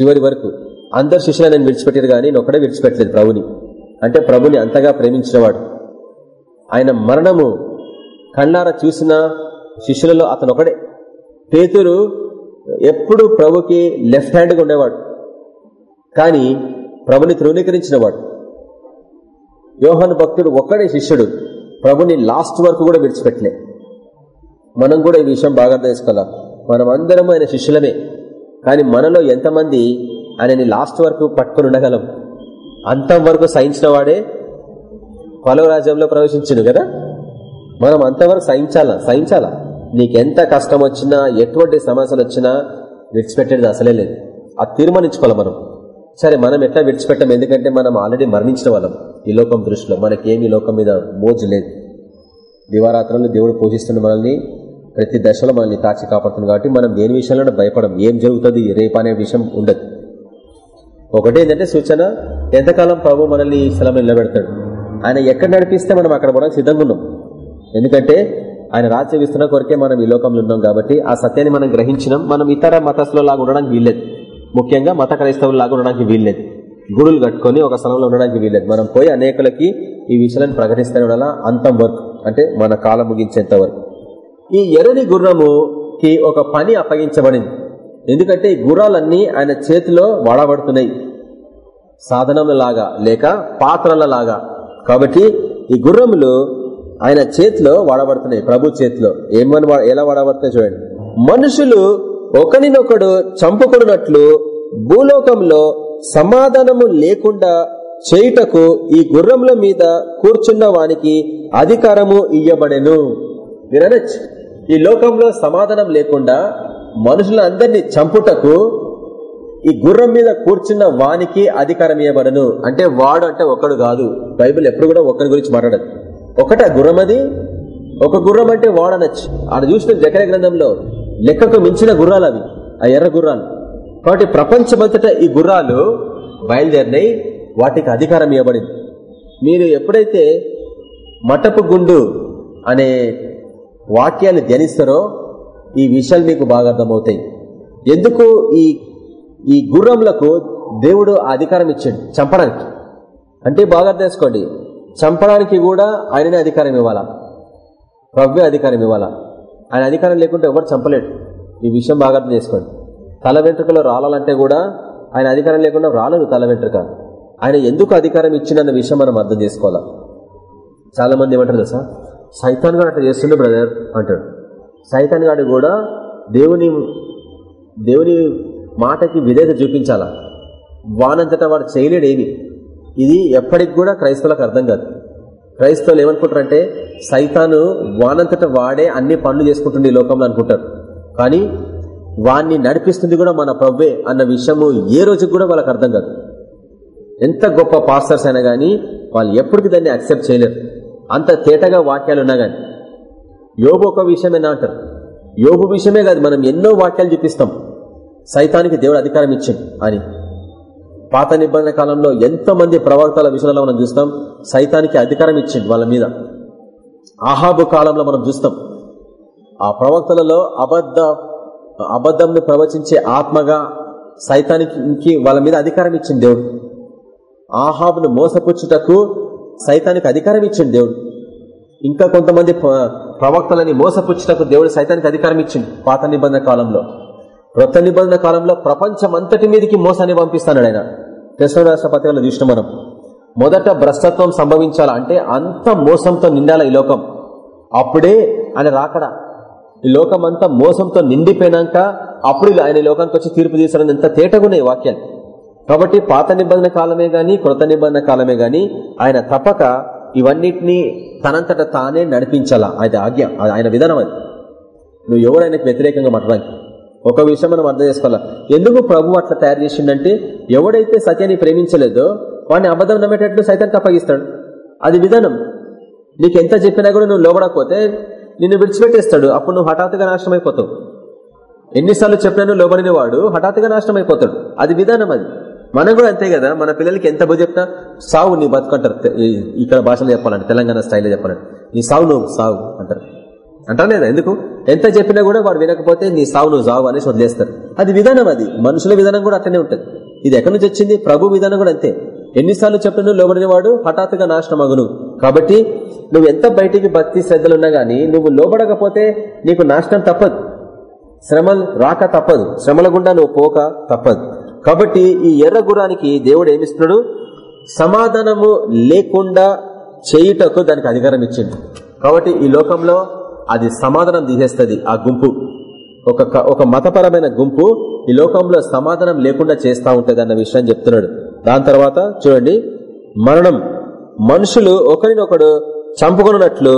చివరి వరకు అందరు శిష్యులు నేను విడిచిపెట్టారు కానీ ఒక్కడే విడిచిపెట్టలేదు ప్రభుని. అంటే ప్రభుని అంతగా ప్రేమించినవాడు. ఆయన మరణము కళ్ళార చూసిన శిష్యులలో అతను ఒకడే. పేతురు ఎప్పుడు ప్రభుకి లెఫ్ట్ హ్యాండ్గా ఉండేవాడు. కానీ ప్రభుని తృణీకరించిన వాడు యోహన్ భక్తుడు ఒక్కడే శిష్యుడు. ప్రభుని లాస్ట్ వరకు కూడా విడిచిపెట్టలే. మనం కూడా ఈ విషయం బాగా తెలుసుకోవాలా మనం ఆయన శిష్యులమే. కానీ మనలో ఎంతమంది ఆయనని లాస్ట్ వరకు పట్టుకుని ఉండగలం? అంతం వరకు సహించిన వాడే పలవ రాజ్యంలో ప్రవేశించింది కదా? మనం అంతవరకు సహించాలా? సహించాలా? నీకెంత కష్టం వచ్చినా ఎటువంటి సమస్యలు వచ్చినా విడిచిపెట్టేది అసలే లేదు. అది తీర్మానించుకోవాలి మనం? సరే మనం ఎట్లా విడిచిపెట్టాం? ఎందుకంటే మనం ఆల్రెడీ మరణించిన వాళ్ళం ఈ లోకం దృష్టిలో. మనకేమి లోకం మీద మోజు లేదు. దివారాత్రంలో దేవుడు పూజిస్తున్న మనల్ని ప్రతి దశలో మనల్ని కాచి కాపాడుతుంది కాబట్టి మనం దేని విషయంలో భయపడం ఏం జరుగుతుంది రేపు అనే విషయం ఉండదు. ఒకటి ఏంటంటే సూచన ఎంతకాలం ప్రభు మనల్ని ఈ స్థలంలో నిలబెడతాడు? ఆయన ఎక్కడ నడిపిస్తే మనం అక్కడ కూడా సిద్ధంగా ఉన్నాం. ఎందుకంటే ఆయన రాజ్య విస్తున్న కొరకే మనం ఈ లోకంలో ఉన్నాం కాబట్టి ఆ సత్యాన్ని మనం గ్రహించినాం. మనం ఇతర మతస్థులలాగా ఉండడానికి వీల్లేదు. ముఖ్యంగా మత క్రైస్తవులు లాగా ఉండడానికి వీల్లేదు. గుడులు కట్టుకొని ఒక స్థలంలో ఉండడానికి వీల్లేదు. మనం పోయి అనేకులకి ఈ విషయాలను ప్రకటిస్తే అంతం వరకు. అంటే మన కాలం ముగించేంత వరకు. ఈ ఎర్రని గుర్రముకి ఒక పని అప్పగించబడింది. ఎందుకంటే ఈ గుర్రాలన్నీ ఆయన చేతిలో వాడబడుతున్నాయి. సాధనముల లాగా లేక పాత్రల లాగా కాబట్టి ఈ గుర్రములు ఆయన చేతిలో వాడబడుతున్నాయి. ప్రభు చేతిలో. ఏమని ఎలా వాడబడుతున్నాయి చూడండి. మనుషులు ఒకరినొకడు చంపుకున్నట్లు భూలోకంలో సమాధానము లేకుండా చేయుటకు ఈ గుర్రముల మీద కూర్చున్న వానికి అధికారము ఇయ్యబడెను. వినచ్ ఈ లోకంలో సమాధానం లేకుండా మనుషులందరినీ చంపుటకు ఈ గుర్రం మీద కూర్చున్న వానికి అధికారం ఇవ్వబడను అంటే వాడు అంటే ఒకడు కాదు. బైబిల్ ఎప్పుడు కూడా ఒకరి గురించి మాట్లాడదు. ఒకట గుర్రం అది ఒక గుర్రం అంటే వాడనొచ్చు ఆడ చూసిన జకర గ్రంథంలో లెక్కకు మించిన గుర్రాలు అవి ఆ ఎర్ర గుర్రాలు. కాబట్టి ప్రపంచమంతటా ఈ గుర్రాలు బయలుదేరినాయి వాటికి అధికారం ఇవ్వబడింది. మీరు ఎప్పుడైతే మటపు గుండు అనే వాక్యాన్ని ధ్యానిస్తారో ఈ విషయాలు మీకు బాగా అర్థమవుతాయి. ఎందుకు ఈ ఈ గుర్రములకు దేవుడు అధికారం ఇచ్చాడు? చంపడానికి. అంటే బాగా తెలుసుకోండి చంపడానికి కూడా ఆయననే అధికారం ఇవ్వాలా? ప్రవ్య అధికారం ఇవ్వాలా? ఆయన అధికారం లేకుంటే ఎవరు చంపలేడు ఈ విషయం బాగా అర్థం చేసుకోండి. తల వెంట్రుకలో రాలాలంటే కూడా ఆయన అధికారం లేకుండా రాలేదు తల వెంట్రుక. ఆయన ఎందుకు అధికారం ఇచ్చిందన్న విషయం మనం అర్థం చేసుకోవాలా? చాలా మంది ఏమంటారు కదా సైతాన్ గారు అట్లా చేస్తుండే బ్రదర్ అంటాడు. సైతాన్ గారు కూడా దేవుని దేవుని మాటకి విధేత చూపించాలా? వానంతటా వాడు చేయలేడేమి? ఇది ఎప్పటికి కూడా క్రైస్తవులకు అర్థం కాదు. క్రైస్తవులు ఏమనుకుంటారంటే సైతాను వానంతట వాడే అన్ని పనులు చేసుకుంటుండే లోకంలో అనుకుంటారు. కానీ వాణ్ణి నడిపిస్తుంది కూడా మన ప్రవ్వే అన్న విషయము ఏ రోజు కూడా వాళ్ళకి అర్థం కాదు. ఎంత గొప్ప పాస్టర్స్ అయినా కానీ వాళ్ళు ఎప్పటికీ దాన్ని అక్సెప్ట్ చేయలేరు. అంత తేటగా వాక్యాలు ఉన్నా కానీ యోగు ఒక విషయమేనా అంటారు. యోగు విషయమే కాదు మనం ఎన్నో వాక్యాలు చూపిస్తాం. సైతానికి దేవుడు అధికారం ఇచ్చింది అని. పాత నిబంధన కాలంలో ఎంతో మంది ప్రవక్తల విషయంలో మనం చూస్తాం? సైతానికి అధికారం ఇచ్చింది వాళ్ళ మీద. ఆహాబు కాలంలో మనం చూస్తాం. ఆ ప్రవక్తలలో అబద్ధ అబద్ధంను ప్రవచించే ఆత్మగా సైతానికి వాళ్ళ మీద అధికారం ఇచ్చింది దేవుడు. ఆహాబును మోసపుచ్చుటకు సైతానికి అధికారం ఇచ్చింది దేవుడు. ఇంకా కొంతమంది ప్రవక్తలని మోసపుచ్చుటకు దేవుడు సైతానికి అధికారం ఇచ్చింది పాత నిబంధన కాలంలో. క్రొత్త నిబంధన కాలంలో ప్రపంచం అంతటి మీదకి మోసాన్ని పంపిస్తాడు ఆయన. కృష్ణ రాష్ట్ర పత్రికలో చూసిన మనం. మొదట భ్రష్టత్వం సంభవించాలా అంటే అంత మోసంతో నిండాల ఈ లోకం. అప్పుడే ఆయన రాకడా. ఈ లోకం అంతా మోసంతో నిండిపోయినాక అప్పుడు ఆయన లోకానికి వచ్చి తీర్పు తీసారని ఎంత తేటగున్నాయి వాక్యాలు. కాబట్టి పాత నిబంధన కాలమే గాని కృత నిబంధన కాలమే గాని ఆయన తప్పక ఇవన్నిటినీ తనంతట తానే నడిపించాలా? అది ఆజ్ఞ ఆయన విధానం అది. నువ్వు ఎవరైనా వ్యతిరేకంగా మాట్లాడానికి ఒక విషయం మనం అర్థం చేసుకోవాలా? ఎందుకు ప్రభు అట్లా తయారు చేసిండంటే ఎవడైతే సత్యాన్ని ప్రేమించలేదో వాడిని అబద్ధం నమ్మేటట్లు సైతానికి అప్పగిస్తాడు. అది విధానం. నీకు ఎంత చెప్పినా కూడా నువ్వు లోబడకపోతే నిన్ను విడిచిపెట్టేస్తాడు. అప్పుడు నువ్వు హఠాత్తుగా నాశనం అయిపోతావు. ఎన్నిసార్లు చెప్పినా లోబడిన వాడు హఠాత్తుగా నాశనం అయిపోతాడు. అది విధానం అది. మనం కూడా అంతే కదా? మన పిల్లలకి ఎంత బుద్ధి చెప్తా? సావు నీ బతుకంటారు ఇక్కడ భాషలో చెప్పాలంటే తెలంగాణ స్టైల్లో చెప్పాలంటే. నీ సావు నువ్వు సావు అంటారు. అంటారు లేదా ఎందుకు? ఎంత చెప్పినా కూడా వాడు వినకపోతే నీ సావు నువ్వు సావు అనేసి వదిలేస్తారు. అది విధానం అది. మనుషుల విధానం కూడా అట్లనే ఉంటుంది. ఇది ఎక్కడి నుంచి వచ్చింది? ప్రభు విధానం కూడా అంతే. ఎన్నిసార్లు చెప్పిన లోబడిన వాడు హఠాత్తుగా నాశనం అగును కాబట్టి నువ్వు ఎంత బయటికి భక్తి శ్రద్ధలున్నా గానీ నువ్వు లోబడకపోతే నీకు నాశనం తప్పదు. శ్రమ రాక తప్పదు. శ్రమల గుండా నువ్వు పోక తప్పదు. కాబట్టి ఈ ఎర్ర గురానికి దేవుడు ఏమిస్తున్నాడు? సమాధానము లేకుండా చేయుటకు దానికి అధికారం ఇచ్చిండు. కాబట్టి ఈ లోకంలో అది సమాధానం తీసేస్తుంది ఆ గుంపు. ఒక ఒక మతపరమైన గుంపు ఈ లోకంలో సమాధానం లేకుండా చేస్తూ ఉంటుంది అన్న విషయం చెప్తున్నాడు. దాని తర్వాత చూడండి మరణం మనుషులు ఒకరినొకడు చంపుకున్నట్లు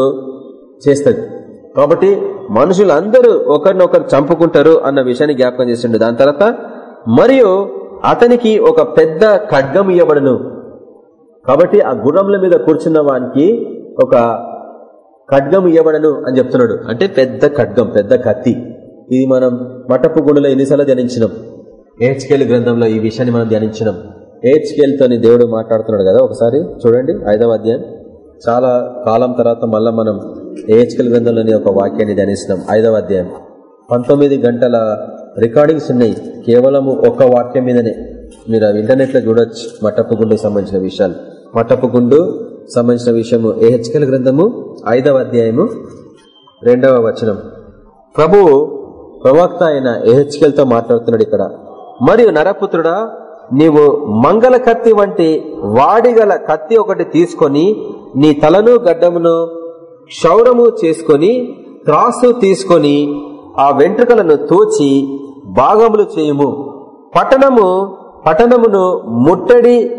చేస్తుంది. కాబట్టి మనుషులు అందరూ ఒకరినొకరు చంపుకుంటారు అన్న విషయాన్ని జ్ఞాపకం చేసిండు. దాని తర్వాత మరియు అతనికి ఒక పెద్ద ఖడ్గం ఇవ్వబడును కాబట్టి ఆ గుర్రంల మీద కూర్చున్న వానికి ఒక ఖడ్గం ఇవ్వబడను అని చెప్తున్నాడు. అంటే పెద్ద ఖడ్గం పెద్ద కత్తి. ఇది మనం మటపు గుండెలో ఎన్నిసార్లు ధ్యానించినాం. ఏహెచ్కేల్ గ్రంథంలో ఈ విషయాన్ని మనం ధ్యానించినాం. ఏహెచ్కేల్ దేవుడు మాట్లాడుతున్నాడు కదా ఒకసారి. చూడండి ఐదవ అధ్యాయం. చాలా కాలం తర్వాత మళ్ళీ మనం ఏహెచ్కేల్ గ్రంథంలోని ఒక వాక్యాన్ని ధ్యానిస్తున్నాం. ఐదవ అధ్యాయం. పంతొమ్మిది గంటల రికార్డింగ్స్ ఉన్నాయి. కేవలము ఒక్క వాక్యం మీదనే. మీరు ఇంటర్నెట్లో చూడొచ్చు మట్టపు గుండుకు సంబంధించిన విషయాలు. మట్టపు గుండు సంబంధించిన విషయము ఏహెచ్కల్ గ్రంథము ఐదవ అధ్యాయము రెండవ వచనం. ప్రభువు ప్రవక్త అయిన ఏహెచ్కెల్తో మాట్లాడుతున్నాడు ఇక్కడ. మరియు నరపుత్రుడా నీవు మంగళ కత్తి వంటి వాడిగల కత్తి ఒకటి తీసుకొని నీ తలను గడ్డమును క్షౌరము చేసుకొని త్రాసు తీసుకొని ఆ వెంట్రుకలను తోచి భాగములు చేయుము. పట్టణము పట్టణమును ముట్టడి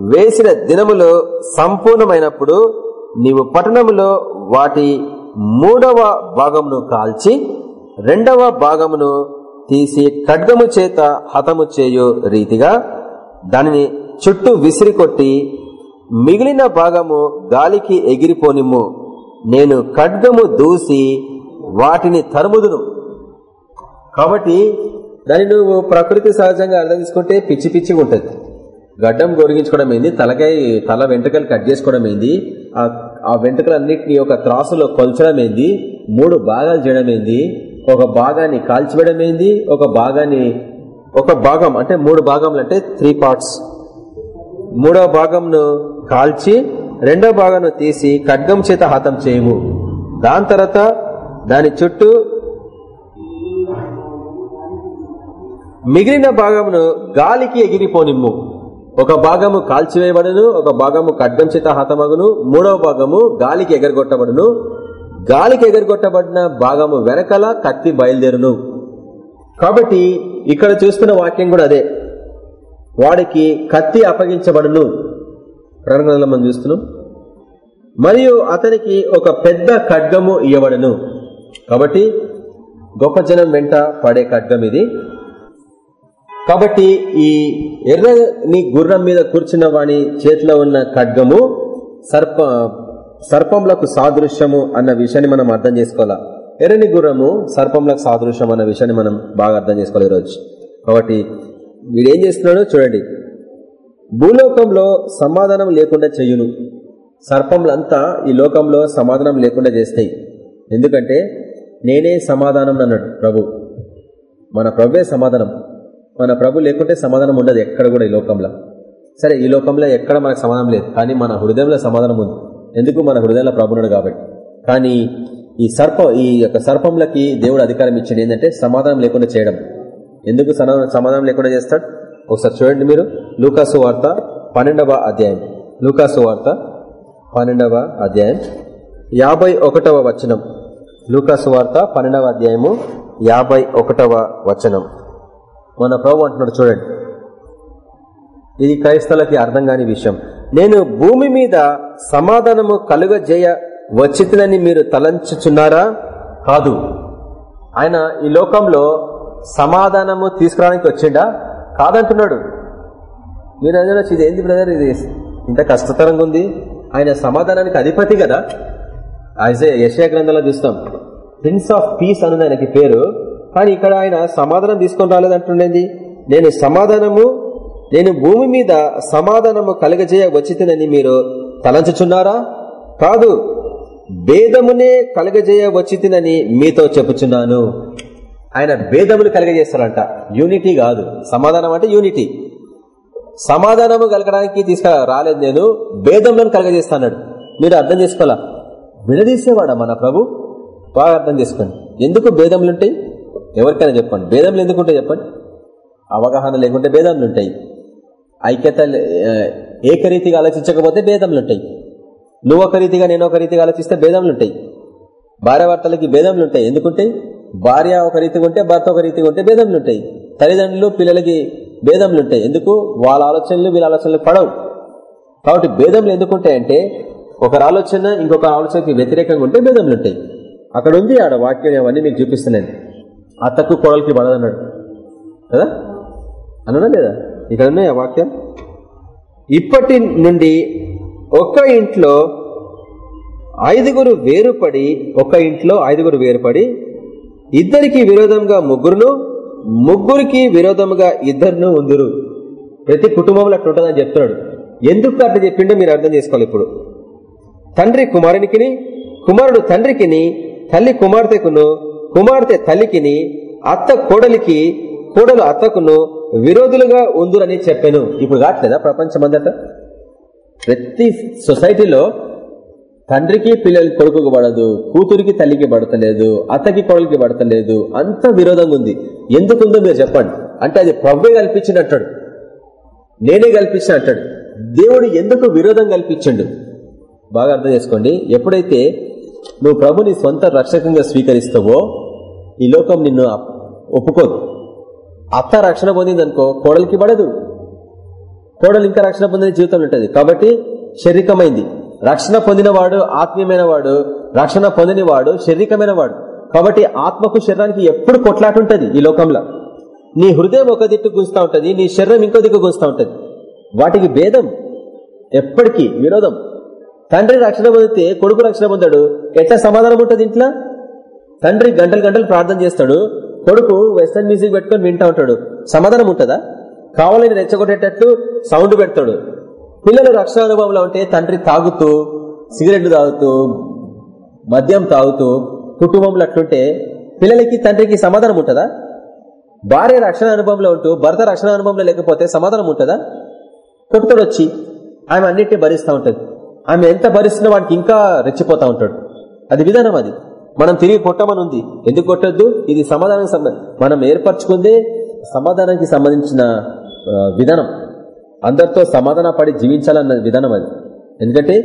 వేసిన దినములో సంపూర్ణమైనప్పుడు నీవు పట్టణములో వాటి మూడవ భాగమును కాల్చి రెండవ భాగమును తీసి ఖడ్గము చేత హతము చేయు రీతిగా దానిని చుట్టూ విసిరి కొట్టి మిగిలిన భాగము గాలికి ఎగిరిపోనిమ్ము. నేను ఖడ్గము దూసి వాటిని తరుముదును. కాబట్టి దాన్ని నువ్వు ప్రకృతి సహజంగా అర్థం తీసుకుంటే పిచ్చి పిచ్చిగా ఉంటుంది గడ్డం గొరిగించుకోవడం ఏంది? తలకాయ తల వెంట్రుకలు కట్ చేసుకోవడం ఏంది? ఆ వెంట్రుకలన్నింటినీ ఒక త్రాసులో కొల్చడం ఏంది? మూడు భాగాలు చేయడం ఏంది? ఒక భాగాన్ని కాల్చివేయడం ఏంది? ఒక భాగాన్ని ఒక భాగం అంటే మూడు భాగంలు అంటే త్రీ పార్ట్స్ మూడవ భాగంను కాల్చి రెండవ భాగంను తీసి ఖడ్గం చేత హతం చేయము. దాని తర్వాత దాని చుట్టూ మిగిలిన భాగమును గాలికి ఎగిరిపోనిమ్ము. ఒక భాగము కాల్చివేయబడును ఒక భాగము ఖడ్గం చేత హతమగును మూడవ భాగము గాలికి ఎగరగొట్టబడును. గాలికి ఎగరగొట్టబడిన భాగము వెనకల కత్తి బయలుదేరును. కాబట్టి ఇక్కడ చూస్తున్న వాక్యం కూడా అదే. వాడికి కత్తి అప్పగించబడును. రణగణంలో మనం చూస్తున్నాం. మరియు అతనికి ఒక పెద్ద ఖడ్గము ఇవ్వబడును కాబట్టి గొప్ప జనం వెంట పడే ఖడ్గం ఇది. కాబట్టి ఈ ఎర్రని గుర్రం మీద కూర్చున్న వాని చేతిలో ఉన్న ఖడ్గము సర్ప సర్పంలకు సాదృశ్యము అన్న విషయాన్ని మనం అర్థం చేసుకోవాలా? ఎర్రని గుర్రము సర్పంలకు సాదృశ్యం అన్న విషయాన్ని మనం బాగా అర్థం చేసుకోవాలి ఈరోజు. కాబట్టి వీడేం చేస్తున్నాడో చూడండి. భూలోకంలో సమాధానం లేకుండా చెయ్యును సర్పంలంతా ఈ లోకంలో సమాధానం లేకుండా చేస్తాయి. ఎందుకంటే నేనే సమాధానం అన్నాడు ప్రభు. మన ప్రభువే సమాధానం. మన ప్రభు లేకుంటే సమాధానం ఉండదు ఎక్కడ కూడా ఈ లోకంలో. సరే ఈ లోకంలో ఎక్కడ మనకు సమాధానం లేదు కానీ మన హృదయంలో సమాధానం ఉంది. ఎందుకు? మన హృదయంలో ప్రభునుడు కాబట్టి. కానీ ఈ సర్ప ఈ యొక్క సర్పంలకి దేవుడు అధికారం ఇచ్చింది ఏంటంటే సమాధానం లేకుండా చేయడం. ఎందుకు సమాధానం లేకుండా చేస్తాడు? ఒకసారి చూడండి మీరు. లూకాసు వార్త పన్నెండవ అధ్యాయం. లూకాసు వార్త పన్నెండవ అధ్యాయం. యాభై ఒకటవ వచనం. లూకాసు వార్త పన్నెండవ అధ్యాయము యాభై ఒకటవ వచనం. మన ప్రభు అంటున్నాడు చూడండి. ఇది క్రైస్తవులకి అర్థం కాని విషయం. నేను భూమి మీద సమాధానము కలుగజేయ వచ్చిందని మీరు తలంచుచున్నారా? కాదు. ఆయన ఈ లోకంలో సమాధానము తీసుకురావడానికి వచ్చిండా? కాదంటున్నాడు. మీరు ఏదైనా ఇది ఏంది బ్రదర్? ఇది ఇంత కష్టతరంగా ఉంది. ఆయన సమాధానానికి అధిపతి కదా. అజే యశయ గ్రంథంలో చూస్తాం. ప్రిన్స్ ఆఫ్ పీస్ అన్నది ఆయనకి పేరు. కానీ ఇక్కడ ఆయన సమాధానం తీసుకొని రాలేదంటుండేది? నేను సమాధానము నేను భూమి మీద సమాధానము కలగజేయ వచ్చితేనని మీరు తలంచుచున్నారా? కాదు భేదమునే కలగజేయ వచ్చితినని మీతో చెప్పుచున్నాను. ఆయన భేదములు కలగజేస్తారంట. యూనిటీ కాదు. సమాధానం అంటే యూనిటీ. సమాధానము కలగడానికి తీసుకు రాలేదు నేను భేదములను కలగజేస్తాడు మీరు అర్థం చేసుకోవాలా? విడదీసేవాడా మన ప్రభు? బాగా అర్థం చేసుకోండి. ఎందుకు భేదములుంటాయి? ఎవరికైనా చెప్పండి. భేదములు ఎందుకుంటే చెప్పండి? అవగాహన లేకుంటే భేదములు ఉంటాయి. ఐక్యత ఏకరీతిగా ఆలోచించకపోతే భేదములు ఉంటాయి. నువ్వు ఒక రీతిగా నేను ఒక రీతిగా ఆలోచిస్తే భేదములు ఉంటాయి. భార్యాభర్తలకి భేదములు ఉంటాయి. ఎందుకుంటాయి? భార్య ఒక రీతిగా ఉంటే భర్త ఒక రీతిగా ఉంటే భేదములు ఉంటాయి. తల్లిదండ్రులు పిల్లలకి భేదములు ఉంటాయి. ఎందుకు? వాళ్ళ ఆలోచనలు వీళ్ళ ఆలోచనలు పడవు. కాబట్టి భేదములు ఎందుకుంటాయంటే ఒకరి ఆలోచన ఇంకొక ఆలోచనకి వ్యతిరేకంగా ఉంటే భేదములు ఉంటాయి. అక్కడ ఉంది ఆడ వాక్యం అవన్నీ మీకు చూపిస్తున్నాను. అతకు కొడలికి పడదన్నాడు కదా? అన్నా లేదా? ఇక్కడ ఉన్నాయా ఆ వాక్యం? ఇప్పటి నుండి ఒక్క ఇంట్లో ఐదుగురు వేరుపడి ఒక ఇంట్లో ఐదుగురు వేరుపడి ఇద్దరికి విరోధంగా ముగ్గురును ముగ్గురికి విరోధముగా ఇద్దరును ఉందురు. ప్రతి కుటుంబంలో అట్లా ఉంటుందని చెప్తున్నాడు. ఎందుకు అట్లా చెప్పిండో మీరు అర్థం చేసుకోవాలి ఇప్పుడు. తండ్రి కుమారునికిని కుమారుడు తండ్రికిని తల్లి కుమార్తెకును కుమార్తె తల్లికిని అత్త కోడలికి కోడలు అత్తకును విరోధులుగా ఉందురని చెప్పాను. ఇప్పుడు కావట్లేదా ప్రపంచమందట ప్రతి సొసైటీలో తండ్రికి పిల్లలకి కొడుకుకి పడదు కూతురికి తల్లికి పడతలేదు అత్తకి కొడుకుకి పడతలేదు అంత విరోధంగా ఉంది. ఎందుకుందో మీరు చెప్పండి. అంటే అది ప్రవ్వే కల్పించినట్టాడు నేనే కల్పించిన అంటాడు. దేవుడు ఎందుకు విరోధం కల్పించండు? బాగా అర్థం చేసుకోండి. ఎప్పుడైతే నువ్వు ప్రభుని సొంత రక్షకంగా స్వీకరిస్తావో ఈ లోకం నిన్ను ఒప్పుకోదు. అత్త రక్షణ పొందిందనుకో కోడలికి పడదు. కోడలు ఇంకా రక్షణ పొందిన జీవితం ఉంటుంది. కాబట్టి శారీరకమైంది. రక్షణ పొందినవాడు ఆత్మీయమైన వాడు రక్షణ పొందిన వాడు శారీరకమైన వాడు కాబట్టి ఆత్మకు శరీరానికి ఎప్పుడు కొట్లాటుంటది ఈ లోకంలో. నీ హృదయం ఒక దిక్కు గుంచుతా ఉంటుంది నీ శరీరం ఇంకో దిక్కు గుంచుతా ఉంటది. వాటికి భేదం ఎప్పటికీ విరోధం తండ్రి రక్షణ పొందితే కొడుకు రక్షణ పొందాడు. ఎట్లా సమాధానం ఉంటుంది ఇంట్లో? తండ్రి గంటలు గంటలు ప్రార్థన చేస్తాడు. కొడుకు వెస్టర్న్ మ్యూజిక్ పెట్టుకొని వింటా ఉంటాడు. సమాధానం ఉంటుందా? కావాలని రెచ్చగొట్టేటట్లు సౌండ్ పెడతాడు. పిల్లలు రక్షణ అనుభవంలో ఉంటే తండ్రి తాగుతూ సిగరెట్లు తాగుతూ మద్యం తాగుతూ కుటుంబంలో అట్లుంటే పిల్లలకి తండ్రికి సమాధానం ఉంటుందా? భార్య రక్షణ అనుభవంలో ఉంటూ భర్త రక్షణ అనుభవంలో లేకపోతే సమాధానం ఉంటుందా? కొట్టుతాడు వచ్చి ఆమె అన్నిటిని భరిస్తూ ఉంటుంది. ఆమె ఎంత భరిస్తున్నా వాడికి ఇంకా రెచ్చిపోతా ఉంటాడు. అది విధానం అది. మనం తిరిగి కొట్టమని ఉంది ఎందుకు కొట్టద్దు? ఇది సమాధానం మనం ఏర్పరచుకుందే సమాధానానికి సంబంధించిన విధానం. అందరితో సమాధాన పడి జీవించాలన్న విధానం అది. ఎందుకంటే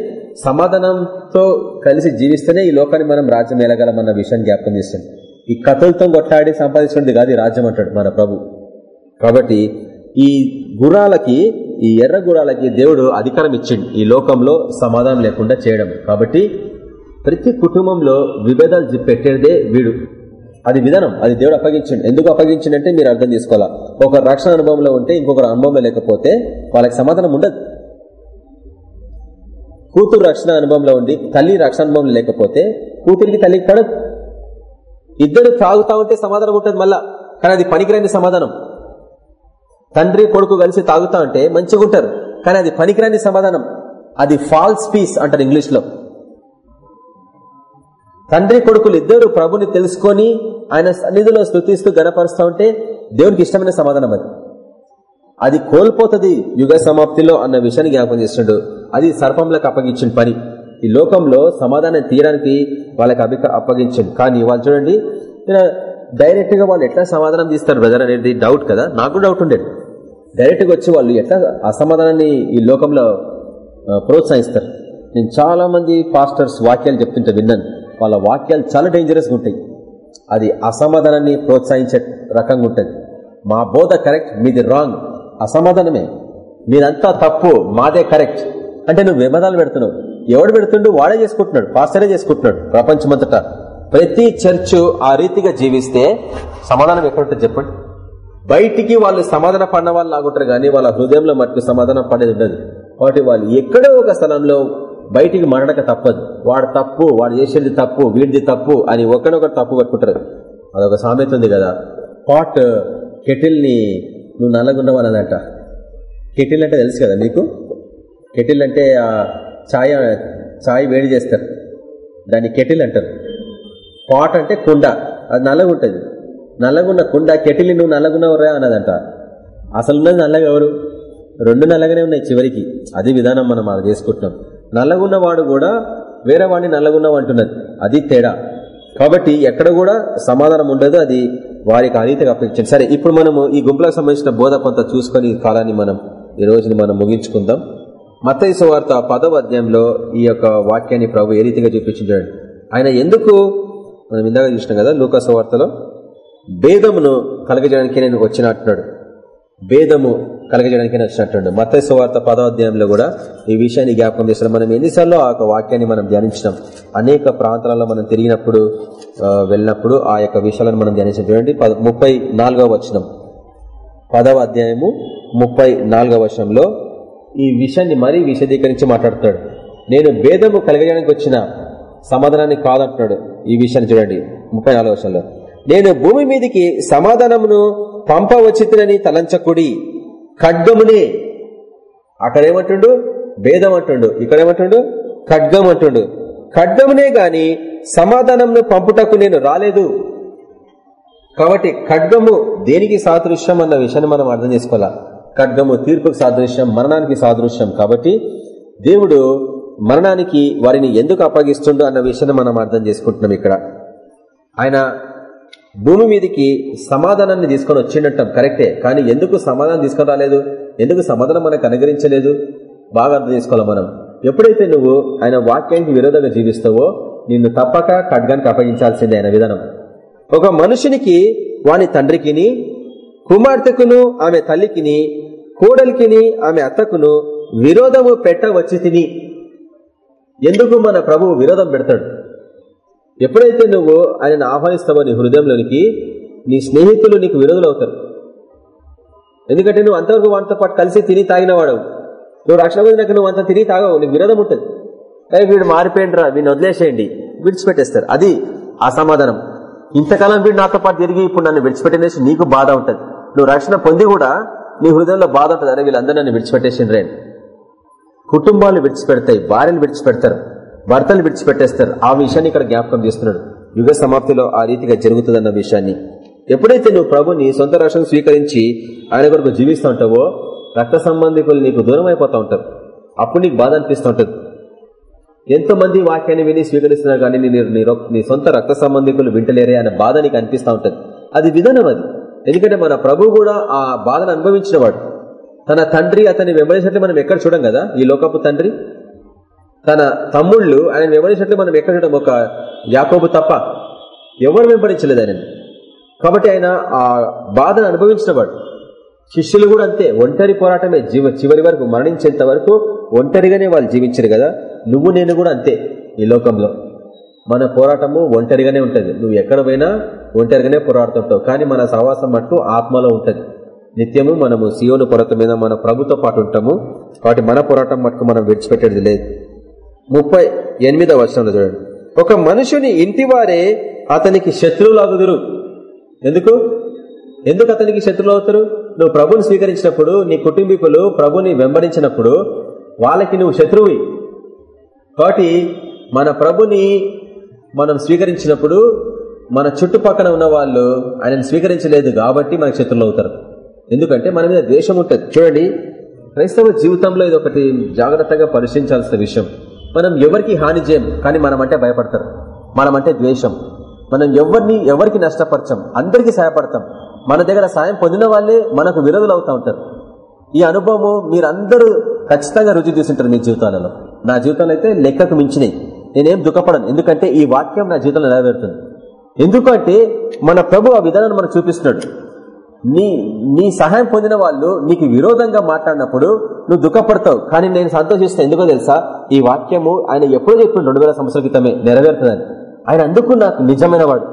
సమాధానంతో కలిసి జీవిస్తేనే ఈ లోకాన్ని మనం రాజ్యం వెళ్ళగలమన్న విషయాన్ని జ్ఞాపకం చేస్తాం ఈ కథలతో కొట్లాడి సంపాదించుకుంది కాదు రాజ్యం అంటాడు మన ప్రభు. కాబట్టి ఈ గుర్రాలకి ఈ ఎర్ర గుడాలకి దేవుడు అధికారం ఇచ్చిండు. ఈ లోకంలో సమాధానం లేకుండా చేయడం. కాబట్టి ప్రతి కుటుంబంలో విభేదాలు పెట్టేదే వీడు. అది విధానం. అది దేవుడు అప్పగించండి. ఎందుకు అప్పగించిండంటే మీరు అర్థం చేసుకోవాలా? ఒక రక్షణ అనుభవంలో ఉంటే ఇంకొకరు అనుభవంలో లేకపోతే వాళ్ళకి సమాధానం ఉండదు. కూతురు రక్షణ అనుభవంలో ఉండి తల్లి రక్షణ అనుభవంలో లేకపోతే కూతురికి తల్లికి పడదు. ఇద్దరు తాగుతా ఉంటే సమాధానం ఉంటుంది మళ్ళా. కానీ అది పనికిరాని సమాధానం. తండ్రి కొడుకు కలిసి తాగుతా ఉంటే మంచిగా ఉంటారు కానీ అది పనికిరాని సమాధానం. అది ఫాల్స్ పీస్ అంటారు ఇంగ్లీష్లో తండ్రి కొడుకులు ఇద్దరు ప్రభుని తెలుసుకొని ఆయన సన్నిధిలో స్థుతిస్తూ గనపరుస్తూ ఉంటే దేవునికి ఇష్టమైన సమాధానం అది. అది కోల్పోతుంది యుగ సమాప్తిలో అన్న విషయాన్ని జ్ఞాపకం చేస్తున్నాడు అది సర్పంలకు అప్పగించిన పని. ఈ లోకంలో సమాధానం తీయడానికి వాళ్ళకి అభిక అప్పగించండి. కానీ వాళ్ళు చూడండి డైరెక్ట్గా వాళ్ళు ఎట్లా సమాధానం తీస్తారు బ్రదర్ అనేది డౌట్ కదా? నాకు డౌట్ ఉండేది. డైరెక్ట్గా వచ్చి వాళ్ళు ఎట్లా అసమాధానాన్ని ఈ లోకంలో ప్రోత్సహిస్తారు? నేను చాలామంది పాస్టర్స్ వాక్యాలు చెప్తుంటే విన్నాను. వాళ్ళ వాక్యాలు చాలా డేంజరస్గా ఉంటాయి. అది అసమాధానాన్ని ప్రోత్సహించే రకంగా ఉంటుంది. మా బోధ కరెక్ట్ మీది రాంగ్ అసమాధానమే. మీదంతా తప్పు మాదే కరెక్ట్ అంటే నువ్వు విమదాలు పెడుతున్నావు. ఎవడు పెడుతుండు వాడే చేసుకుంటున్నాడు పాస్టరే చేసుకుంటున్నాడు ప్రపంచమంతటా. ప్రతి చర్చ్ ఆ రీతిగా జీవిస్తే సమాధానం ఎక్కడుంటుంది చెప్పండి? బయటికి వాళ్ళు సమాధాన పడిన వాళ్ళు లాగుంటారు కానీ వాళ్ళ హృదయంలో మట్టుకు సమాధానం పడేది ఉండదు. కాబట్టి వాళ్ళు ఎక్కడో ఒక స్థలంలో బయటికి మరడక తప్పదు. వాడు తప్పు వాడు చేసేది తప్పు వీడిది తప్పు అని ఒకనొకటి తప్పు పట్టుకుంటారు. అదొక సామెత ఉంది కదా. పాట్ కెటిల్ని నువ్వు నల్లగున్నావు అన్నదంట కెటిల్ అంటే తెలుసు కదా నీకు? కెటిల్ అంటే ఆ ఛాయ ఛాయ్ వేడి చేస్తారు. దాన్ని కెటిల్ అంటారు. పాట్ అంటే కుండ. అది నల్లగుంటుంది. నల్లగున్న కుండ కెటిలి నువ్వు నల్లగున్నవరా అన్నదంట. అసలు ఉన్నది నల్లగా ఎవరు? రెండు నల్లగానే ఉన్నాయి చివరికి. అది విధానం మనం అది చేసుకుంటున్నాం. నల్లగున్నవాడు కూడా వేరే వాడిని నల్లగున్నావు అంటున్నది అది తేడా. కాబట్టి ఎక్కడ కూడా సమాధానం ఉండదు. అది వారికి అనీతిగా అప్పగించండి. సరే ఇప్పుడు మనము ఈ గుంపులకు సంబంధించిన బోధ కొంత చూసుకొని ఈ కాలాన్ని మనం ఈ రోజుని మనం ముగించుకుందాం. మత్తైసు వార్త పదవ అధ్యాయంలో ఈ యొక్క వాక్యాన్ని ప్రభు ఏ రీతిగా చూపించాడు ఆయన ఎందుకు? మనం ఇందాక చూసినాం కదా లూకాసు వార్తలో. భేదమును కలగజేయడానికి నేను వచ్చినట్టున్నాడు భేదము కలగజేయడానికి వచ్చినట్టు మత సువార్త పదాధ్యాయంలో కూడా ఈ విషయాన్ని జ్ఞాపకం చేస్తాం మనం ఎన్నిసార్లు ఆ వాక్యాన్ని మనం ధ్యానించినాం. అనేక ప్రాంతాలలో మనం తిరిగినప్పుడు వెళ్ళినప్పుడు ఆ యొక్క విషయాలను మనం ధ్యానించాం చూడండి ముప్పై నాలుగవ వచనం. పదవ అధ్యాయము ముప్పై నాలుగవ వచనంలో ఈ విషయాన్ని మరీ విశదీకరించి మాట్లాడతాడు నేను భేదము కలగజేయడానికి వచ్చిన సమాధానాన్ని కాదంటున్నాడు ఈ విషయాన్ని చూడండి. ముప్పై నాలుగు వర్షంలో నేను భూమి మీదికి సమాధానమును పంపవచ్చితునని తలంచకుడి ఖడ్గమునే. అక్కడేమంటుండు? భేదం అంటుండు ఇక్కడేమంటుండు? ఖడ్గం అంటుండు ఖడ్గమునే గాని సమాధానంను పంపుటకు నేను రాలేదు. కాబట్టి ఖడ్గము దేనికి సాదృశ్యం అన్న విషయాన్ని మనం అర్థం చేసుకోవాలా? ఖడ్గము తీర్పుకు సాదృశ్యం మరణానికి సాదృశ్యం. కాబట్టి దేవుడు మరణానికి వారిని ఎందుకు అప్పగిస్తుండో అన్న విషయాన్ని మనం అర్థం చేసుకుంటున్నాం ఇక్కడ. ఆయన భూమి మీదకి సమాధానాన్ని తీసుకొని వచ్చిండటం కరెక్టే. కానీ ఎందుకు సమాధానం తీసుకొని రాలేదు? ఎందుకు సమాధానం మనకు అనుగరించలేదు బాగా అర్థం చేసుకోవాలి మనం. ఎప్పుడైతే నువ్వు ఆయన వాక్యానికి విరోధంగా జీవిస్తావో నిన్ను తప్పక ఖడ్గానికి అప్పగించాల్సిందే ఆయన విధానం. ఒక మనుషునికి వాని తండ్రికిని కుమార్తెకును ఆమె తల్లికిని కోడలికిని ఆమె అత్తకును విరోధము పెట్టవచ్చి తిని. ఎందుకు మన ప్రభువు విరోధం పెడతాడు? ఎప్పుడైతే నువ్వు ఆయనను ఆహ్వానిస్తావో నీ హృదయంలోనికి నీ స్నేహితులు నీకు విరోధులు అవుతారు ఎందుకంటే నువ్వు అంతవరకు వాటితో పాటు కలిసి తిని తాగినవాడు నువ్వు రక్షణ పొందినాక నువ్వు అంత తిరిగి తాగవు నీకు విరోధం ఉంటుంది. కానీ వీడు మారిపోయిండ్రా వీడిని వదిలేసేయండి విడిచిపెట్టేస్తారు. అది అసమాధానం ఇంతకాలం వీడు నాతో పాటు తిరిగి ఇప్పుడు నన్ను విడిచిపెట్టేసి నీకు బాధ ఉంటుంది. నువ్వు రక్షణ పొంది కూడా నీ హృదయంలో బాధ ఉంటుంది. అరే వీళ్ళందరూ నన్ను విడిచిపెట్టేసిండ్రే కుటుంబాలు విడిచిపెడతాయి భార్యలు విడిచిపెడతారు. భర్తలు విడిచిపెట్టేస్తారు. ఆ విషయాన్ని ఇక్కడ జ్ఞాపకం చేస్తున్నాడు. యుగ సమాప్తిలో ఆ రీతిగా జరుగుతుందన్న విషయాన్ని. ఎప్పుడైతే నువ్వు ప్రభుని సొంత రక్షణ స్వీకరించి ఆయన కొరకు జీవిస్తూ ఉంటావో రక్త సంబంధికులు నీకు దూరం అయిపోతా ఉంటారు. అప్పుడు నీకు బాధ అనిపిస్తూ ఉంటుంది. ఎంతో మంది వాక్యాన్ని విని స్వీకరిస్తున్నారు కానీ నీ సొంత రక్త సంబంధికులు వింటలేరే అనే బాధ నీకు అనిపిస్తూ ఉంటుంది. అది విధానం అది. ఎందుకంటే మన ప్రభు కూడా ఆ బాధను అనుభవించినవాడు తన తండ్రి అతన్ని వెంబడించినట్లు మనం ఎక్కడ చూడం కదా? ఈ లోకపు తండ్రి తన తమ్ముళ్ళు ఆయన వెంబడించినట్లు మనం ఎక్కడ చూడడం ఒక యాకోబు తప్ప ఎవరు వెంబడించలేదు ఆయన. కాబట్టి ఆయన ఆ బాధను అనుభవించినవాడు. శిష్యులు కూడా అంతే ఒంటరి పోరాటమే జీవ చివరి వరకు మరణించేంత వరకు ఒంటరిగానే వాళ్ళు జీవించారు కదా. నువ్వు నేను కూడా అంతే ఈ లోకంలో. మన పోరాటము ఒంటరిగానే ఉంటుంది. నువ్వు ఎక్కడ పోయినా ఒంటరిగానే పోరాడుతుంటావు. కానీ మన సహవాసం మట్టు ఆత్మలో ఉంటుంది. నిత్యము మనము సియోను పొరత మీద మన ప్రభుతో పాటు ఉంటాము. కాబట్టి మన పోరాటం మట్టుకు మనం విడిచిపెట్టేది లేదు. ముప్పై ఎనిమిదవ వర్షంలో చూడండి. ఒక మనుషుని ఇంటి వారే అతనికి శత్రువులు ఎందుకు? ఎందుకు అతనికి శత్రువులు అవుతారు? నువ్వు ప్రభుని స్వీకరించినప్పుడు నీ కుటుంబీకులు ప్రభుని వెంబడించినప్పుడు వాళ్ళకి నువ్వు శత్రువు. కాబట్టి మన ప్రభుని మనం స్వీకరించినప్పుడు మన చుట్టుపక్కన ఉన్న వాళ్ళు ఆయనను స్వీకరించలేదు కాబట్టి మనకు శత్రులు అవుతారు. ఎందుకంటే మన మీద ద్వేషం ఉంటుంది. చూడండి క్రైస్తవ జీవితంలో ఇది ఒకటి జాగ్రత్తగా పరిశీలించాల్సిన విషయం. మనం ఎవరికి హాని చేయం కానీ మనం అంటే భయపడతారు. మనం అంటే ద్వేషం. మనం ఎవరిని ఎవరికి నష్టపరచం అందరికీ సహాయపడతాం. మన దగ్గర సాయం పొందిన వాళ్ళే మనకు విరోధులు అవుతా ఉంటారు. ఈ అనుభవము మీరందరూ ఖచ్చితంగా రుచి చూసింటారు మీ జీవితాలలో. నా జీవితంలో అయితే లెక్కకు మించినాయి నేనేం దుఃఖపడను. ఎందుకంటే ఈ వాక్యం నా జీవితంలో నెరవేరుతుంది. ఎందుకంటే మన ప్రభు ఆ విధానాన్ని మనకు చూపిస్తున్నాడు. నీ నీ సహాయం పొందిన వాళ్ళు నీకు విరోధంగా మాట్లాడినప్పుడు నువ్వు దుఃఖపడతావు. కానీ నేను సంతోషిస్తే. ఎందుకో తెలుసా? ఈ వాక్యము ఆయన ఎప్పుడో చెప్పిండు రెండు వేల సంవత్సరాల క్రితమే నెరవేరుతుందని. ఆయన అందుకు నాకు నిజమైన వాడు.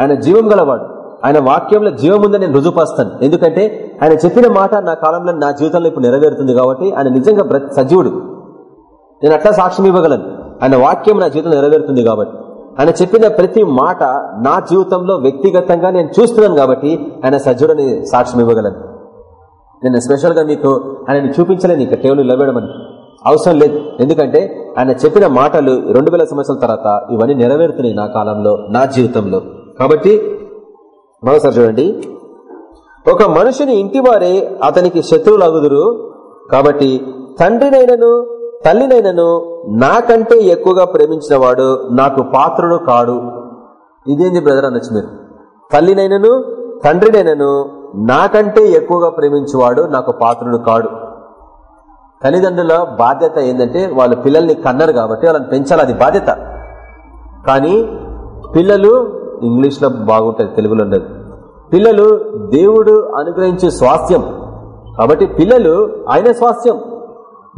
ఆయన జీవం గలవాడు. ఆయన వాక్యంలో జీవం ఉందని నేను రుజుపరుస్తాను ఎందుకంటే ఆయన చెప్పిన మాట నా కాలంలో నా జీవితంలో ఇప్పుడు నెరవేరుతుంది కాబట్టి ఆయన నిజంగా సజీవుడు. నేను అట్లా సాక్ష్యం ఇవ్వగలను. ఆయన వాక్యం నా జీవితంలో నెరవేరుతుంది కాబట్టి. ఆయన చెప్పిన ప్రతి మాట నా జీవితంలో వ్యక్తిగతంగా నేను చూస్తున్నాను కాబట్టి ఆయన సజ్జుడని సాక్ష్యం ఇవ్వగలను. నేను స్పెషల్గా మీకు ఆయన చూపించలేను ఇక కేవలం నిలబెడమని. అవసరం లేదు. ఎందుకంటే ఆయన చెప్పిన మాటలు రెండు వేల సంవత్సరాల తర్వాత ఇవన్నీ నెరవేరుతున్నాయి నా కాలంలో నా జీవితంలో. కాబట్టి మరోసారి చూడండి. ఒక మనుషుని ఇంటి వారే అతనికి శత్రువులు అగుదురు కాబట్టి తండ్రినైనను తల్లినైనను నాకంటే ఎక్కువగా ప్రేమించిన వాడు నాకు పాత్రుడు కాడు. ఇదేంది బ్రదర్ అనొచ్చు మీరు తల్లినైనను తండ్రినైనను నాకంటే ఎక్కువగా ప్రేమించేవాడు నాకు పాత్రుడు కాడు. తల్లిదండ్రుల బాధ్యత ఏంటంటే వాళ్ళ పిల్లల్ని కన్నారు కాబట్టి వాళ్ళని పెంచాలి అది బాధ్యత. కానీ పిల్లలు ఇంగ్లీష్లో బాగుంటుంది తెలుగులో ఉండదు. పిల్లలు దేవుడు అనుగ్రహించే స్వాస్థ్యం. కాబట్టి పిల్లలు ఆయన స్వాస్థ్యం.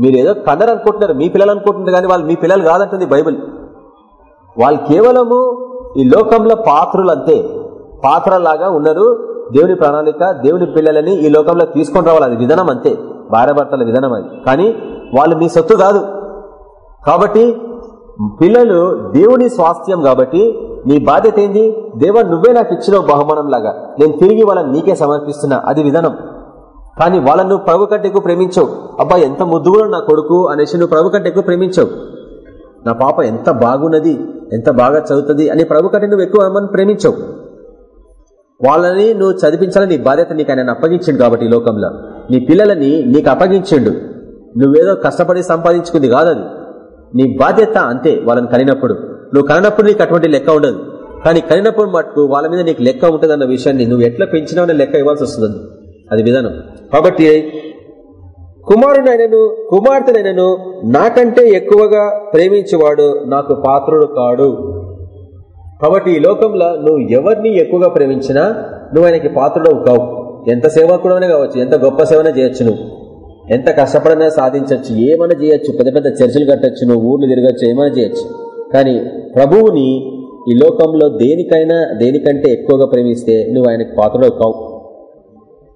మీరు ఏదో కన్నర్ అనుకుంటున్నారు మీ పిల్లలు అనుకుంటున్నారు కానీ వాళ్ళు మీ పిల్లలు కాదంటుంది బైబిల్. వాళ్ళు కేవలము ఈ లోకంలో పాత్రులు అంతే. పాత్రలాగా ఉన్నారు దేవుని ప్రణాళిక దేవుని పిల్లలని ఈ లోకంలో తీసుకొని రావాలి. అది విధానం అంతే. భార్యాభర్తల విధానం అది. కానీ వాళ్ళు మీ సొత్తు కాదు. కాబట్టి పిల్లలు దేవుని స్వాస్థ్యం కాబట్టి నీ బాధ్యత ఏంది? దేవ నువ్వే నాకు ఇచ్చిన బహుమానం లాగా నేను తిరిగి వాళ్ళని నీకే సమర్పిస్తున్నా. అది విధానం. కానీ వాళ్ళను ప్రభు కంటే ఎక్కువ ప్రేమించవు. అబ్బా ఎంత ముద్దుగులో నా కొడుకు అనేసి నువ్వు ప్రభు కంటే ఎక్కువ ప్రేమించవు. నా పాప ఎంత బాగున్నది ఎంత బాగా చదువుతుంది అని ప్రభు కంటే నువ్వు ఎక్కువ ఏమని ప్రేమించవు. వాళ్ళని నువ్వు చదివించాలని నీ బాధ్యత నీకు ఆయన అప్పగించిండు కాబట్టి ఈ లోకంలో. నీ పిల్లలని నీకు అప్పగించిండు. నువ్వేదో కష్టపడి సంపాదించుకుంది కాదు నీ బాధ్యత అంతే వాళ్ళని కలిగినప్పుడు నువ్వు కనినప్పుడు నీకు అటువంటి లెక్క ఉండదు. కానీ కలిగినప్పుడు మటుకు వాళ్ళ మీద నీకు లెక్క ఉంటుంది అన్న విషయాన్ని నువ్వు ఎట్లా పెంచినావు లెక్క ఇవ్వాల్సి వస్తుంది. అది విధానం. కాబట్టి కుమారునైనను కుమార్తెనైనను నాకంటే ఎక్కువగా ప్రేమించేవాడు నాకు పాత్రుడు కాడు. కాబట్టి ఈ లోకంలో నువ్వు ఎవరిని ఎక్కువగా ప్రేమించినా నువ్వు ఆయనకి పాత్రుడవు కావు ఎంత సేవకుడమైనా కావచ్చు ఎంత గొప్ప సేవన చేయొచ్చు నువ్వు. ఎంత కష్టపడైనా సాధించవచ్చు ఏమైనా చేయొచ్చు పెద్ద పెద్ద చర్చలు కట్టచ్చు నువ్వు ఊర్లు తిరగచ్చు ఏమైనా చేయొచ్చు. కానీ ప్రభువుని ఈ లోకంలో దేనికైనా దేనికంటే ఎక్కువగా ప్రేమిస్తే నువ్వు ఆయనకి పాత్రడవు కావు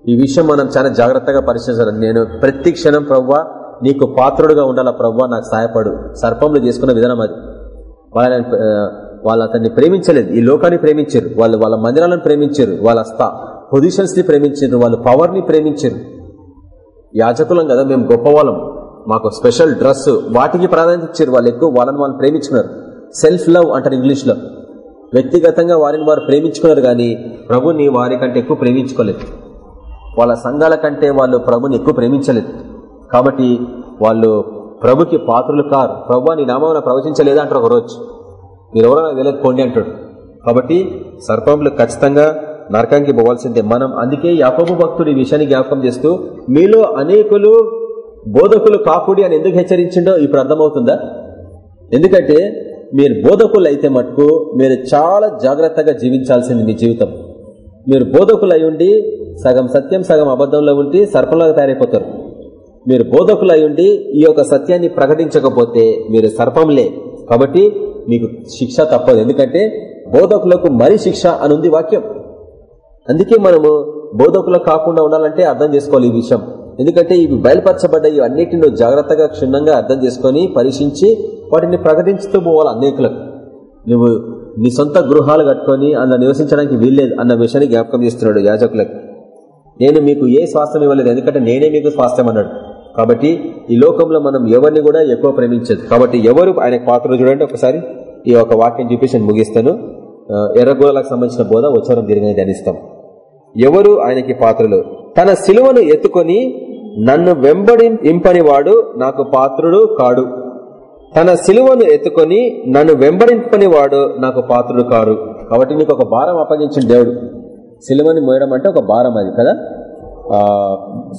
ఈ విషయం మనం చాలా జాగ్రత్తగా పరిశీలించాలి. నేను ప్రతి క్షణం ప్రవ్వా నీకు పాత్రుడుగా ఉండాలా ప్రవ్వా నాకు సహాయపడు. సర్పంలో చేసుకున్న విధానం అది. వాళ్ళని వాళ్ళు అతన్ని ప్రేమించలేదు. ఈ లోకాన్ని ప్రేమించారు. వాళ్ళు వాళ్ళ మందిరాలను ప్రేమించారు. వాళ్ళ పొజిషన్స్ని ప్రేమించారు. వాళ్ళు పవర్ని ప్రేమించారు. యాజకులం కదా మేము గొప్పవాళ్ళం. మాకు స్పెషల్ డ్రెస్ వాటికి ప్రాధాన్యత ఇచ్చారు. వాళ్ళు ఎక్కువ వాళ్ళని వాళ్ళు ప్రేమించుకున్నారు. సెల్ఫ్ లవ్ అంటారు ఇంగ్లీష్లో. వ్యక్తిగతంగా వారిని వారు ప్రేమించుకున్నారు కానీ ప్రభుని వారి కంటే ఎక్కువ ప్రేమించుకోలేదు. వాళ్ళ సంఘాల కంటే వాళ్ళు ప్రభుని ఎక్కువ ప్రేమించలేదు. కాబట్టి వాళ్ళు ప్రభుకి పాత్రలు కారు. ప్రభు నీ నామం ప్రవచించలేదా అంటారు ఒకరోజు. మీరెవరో నాకు తెలియదు పోండి అంటాడు. కాబట్టి సర్పంలు ఖచ్చితంగా నరకానికి పోవాల్సిందే. మనం అందుకే యాపపు భక్తుడి విషయాన్ని జ్ఞాపకం చేస్తూ మీలో అనేకులు బోధకులు కాకుడి అని ఎందుకు హెచ్చరించిండో ఇప్పుడు అర్థమవుతుందా? ఎందుకంటే మీరు బోధకులు అయితే మటుకు మీరు చాలా జాగ్రత్తగా జీవించాల్సింది మీ జీవితం. మీరు బోధకులు ఉండి సగం సత్యం సగం అబద్ధంలో ఉండి సర్పంలాగా తయారైపోతారు. మీరు బోధకులు ఉండి ఈ యొక్క సత్యాన్ని ప్రకటించకపోతే మీరు సర్పంలే. కాబట్టి మీకు శిక్ష తప్పదు. ఎందుకంటే బోధకులకు మరి శిక్ష అనుంది వాక్యం. అందుకే మనము బోధకులు కాకుండా ఉండాలంటే అర్థం చేసుకోవాలి ఈ విషయం. ఎందుకంటే ఇవి బయలుపరచబడ్డాయి. అన్నిటిని జాగ్రత్తగా క్షుణ్ణంగా అర్థం చేసుకొని పరీక్షించి వాటిని ప్రకటించుతూ పోవాలి అనేకులకు. నువ్వు నీ సొంత గృహాలు కట్టుకొని అందులో నివసించడానికి వీల్లేదు అన్న విషయాన్ని జ్ఞాపకం చేస్తున్నాడు యాజకులకు. నేను మీకు ఏ స్వాస్థ్యం ఇవ్వలేదు ఎందుకంటే నేనే మీకు స్వాస్థ్యం అన్నాడు. కాబట్టి ఈ లోకంలో మనం ఎవరిని కూడా ఎక్కువ ప్రేమించదు. కాబట్టి ఎవరు ఆయన పాత్రలు చూడండి ఒకసారి. ఈ ఒక వాక్యం చూపించి ముగిస్తాను. ఎర్రగోళలకు సంబంధించిన బోధ ఉత్సవం తిరిగి ధ్యానిస్తాం. ఎవరు ఆయనకి పాత్రలు? తన సిలువను ఎత్తుకొని నన్ను వెంబడి వాడు నాకు పాత్రుడు కాడు. తన సిలువను ఎత్తుకొని నన్ను వెంబడింపని వాడు నాకు పాత్రుడు కారు. కాబట్టి నీకు ఒక భారం అప్పగించిన దేవుడు. సిలువని మోయడం అంటే ఒక భారం అది కదా?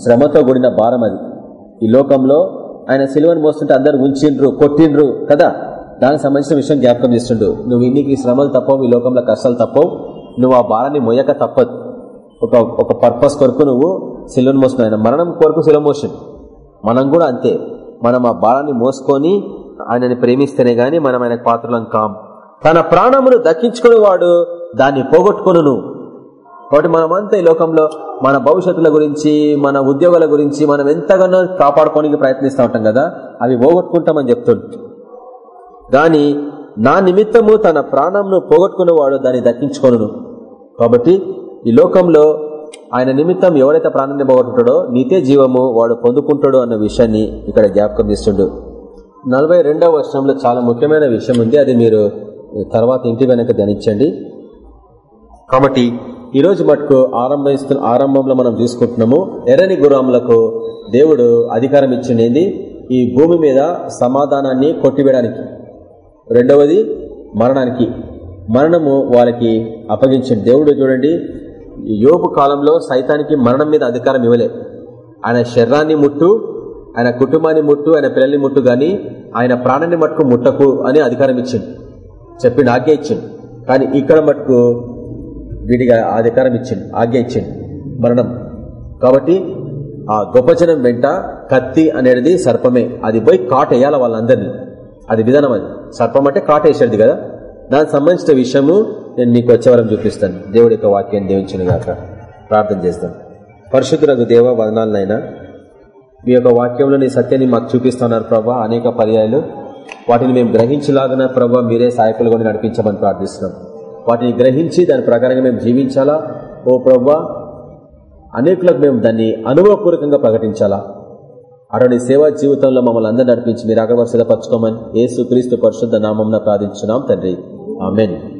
శ్రమతో కూడిన భారం అది. ఈ లోకంలో ఆయన సిలువను మోస్తుంటే అందరు ఉంచిండ్రు కొట్టిండ్రు కదా? దానికి సంబంధించిన విషయం జ్ఞాపకం చేస్తుండు. నువ్వు ఇన్నికి శ్రమలు తప్పవు ఈ లోకంలో కష్టాలు తప్పవు. నువ్వు ఆ భారాన్ని మొయ్యక తప్పదు. ఒక ఒక పర్పస్ కొరకు నువ్వు సిలువను మోస్తున్నావు. ఆయన మరణం కొరకు సిలువ మోషన్ మనం కూడా అంతే. మనం ఆ భారాన్ని మోసుకొని ఆయనని ప్రేమిస్తేనే గాని మనం ఆయన పాత్రలం కాం. తన ప్రాణమును దక్కించుకుని వాడు దాన్ని పోగొట్టుకును కాబట్టి మనమంతా ఈ లోకంలో మన భవిష్యత్తుల గురించి మన ఉద్యోగాల గురించి మనం ఎంతగానో కాపాడుకోనికి ప్రయత్నిస్తూ ఉంటాం కదా అవి పోగొట్టుకుంటామని చెప్తుంటు కానీ నా నిమిత్తము తన ప్రాణంను పోగొట్టుకున్నవాడు దాన్ని దక్కించుకొను కాబట్టి ఈ లోకంలో ఆయన నిమిత్తం ఎవడైతే ప్రాణాన్ని పోగొట్టుకుంటాడో నీతే జీవము వాడు పొందుకుంటాడు అన్న విషయాన్ని ఇక్కడ జ్ఞాపకం చేస్తుండు. నలభై రెండవ వర్షంలో చాలా ముఖ్యమైన విషయం ఉంది. అది మీరు తర్వాత ఇంటి వెనక ధ్యానించండి. కాబట్టి ఈరోజు మటుకు ఆరంభిస్తున్న ఆరంభంలో మనం తీసుకుంటున్నాము ఎర్రని గురాములకు దేవుడు అధికారం ఇచ్చిండేది ఈ భూమి మీద సమాధానాన్ని కొట్టివేయడానికి. రెండవది మరణానికి. మరణము వారికి అప్పగించింది దేవుడు చూడండి యోపు కాలంలో సైతానికి మరణం మీద అధికారం ఇవ్వలే. ఆయన శరీరాన్ని ముట్టు ఆయన కుటుంబాన్ని ముట్టు ఆయన పిల్లల్ని ముట్టు కానీ ఆయన ప్రాణాన్ని మట్టుకు ముట్టకు అని అధికారం ఇచ్చింది. చెప్పిండు ఆజ్ఞ ఇచ్చింది. కానీ ఇక్కడ మట్టుకు వీడిగా అధికారం ఇచ్చింది ఆజ్ఞ ఇచ్చింది. మరణం. కాబట్టి ఆ గొప్పచనం వెంట కత్తి అనేది సర్పమే. అది పోయి కాటేయాల వాళ్ళందరినీ. అది విధానం అది. సర్పం అంటే కాటేసేది కదా. దానికి సంబంధించిన విషయము నేను మీకు వచ్చేవరం చూపిస్తాను. దేవుడి యొక్క వాక్యాన్ని దేవించిన గాక ప్రార్థన చేస్తాను. పరిశుద్ధులకు దేవ వదనాలనైనా మీ యొక్క వాక్యంలో నీ సత్యాన్ని మాకు చూపిస్తున్నారు ప్రభా. అనేక పర్యాయాలు. వాటిని మేము గ్రహించలాగిన ప్రభావ మీరే సహాయకులుగా నడిపించమని ప్రార్థిస్తున్నాం. వాటిని గ్రహించి దాని ప్రకారంగా మేము జీవించాలా? ఓ ప్రభా అనేకులకు మేము దాన్ని అనుభవపూర్వకంగా ప్రకటించాలా? అటువంటి సేవా జీవితంలో మమ్మల్ని అందరూ నడిపించి మీరు అగ్రవరుసగా పరచుకోమని ఏసు క్రీస్తు పరిశుద్ధ నామం ప్రార్థించున్నాం తండ్రి. ఆమెన్.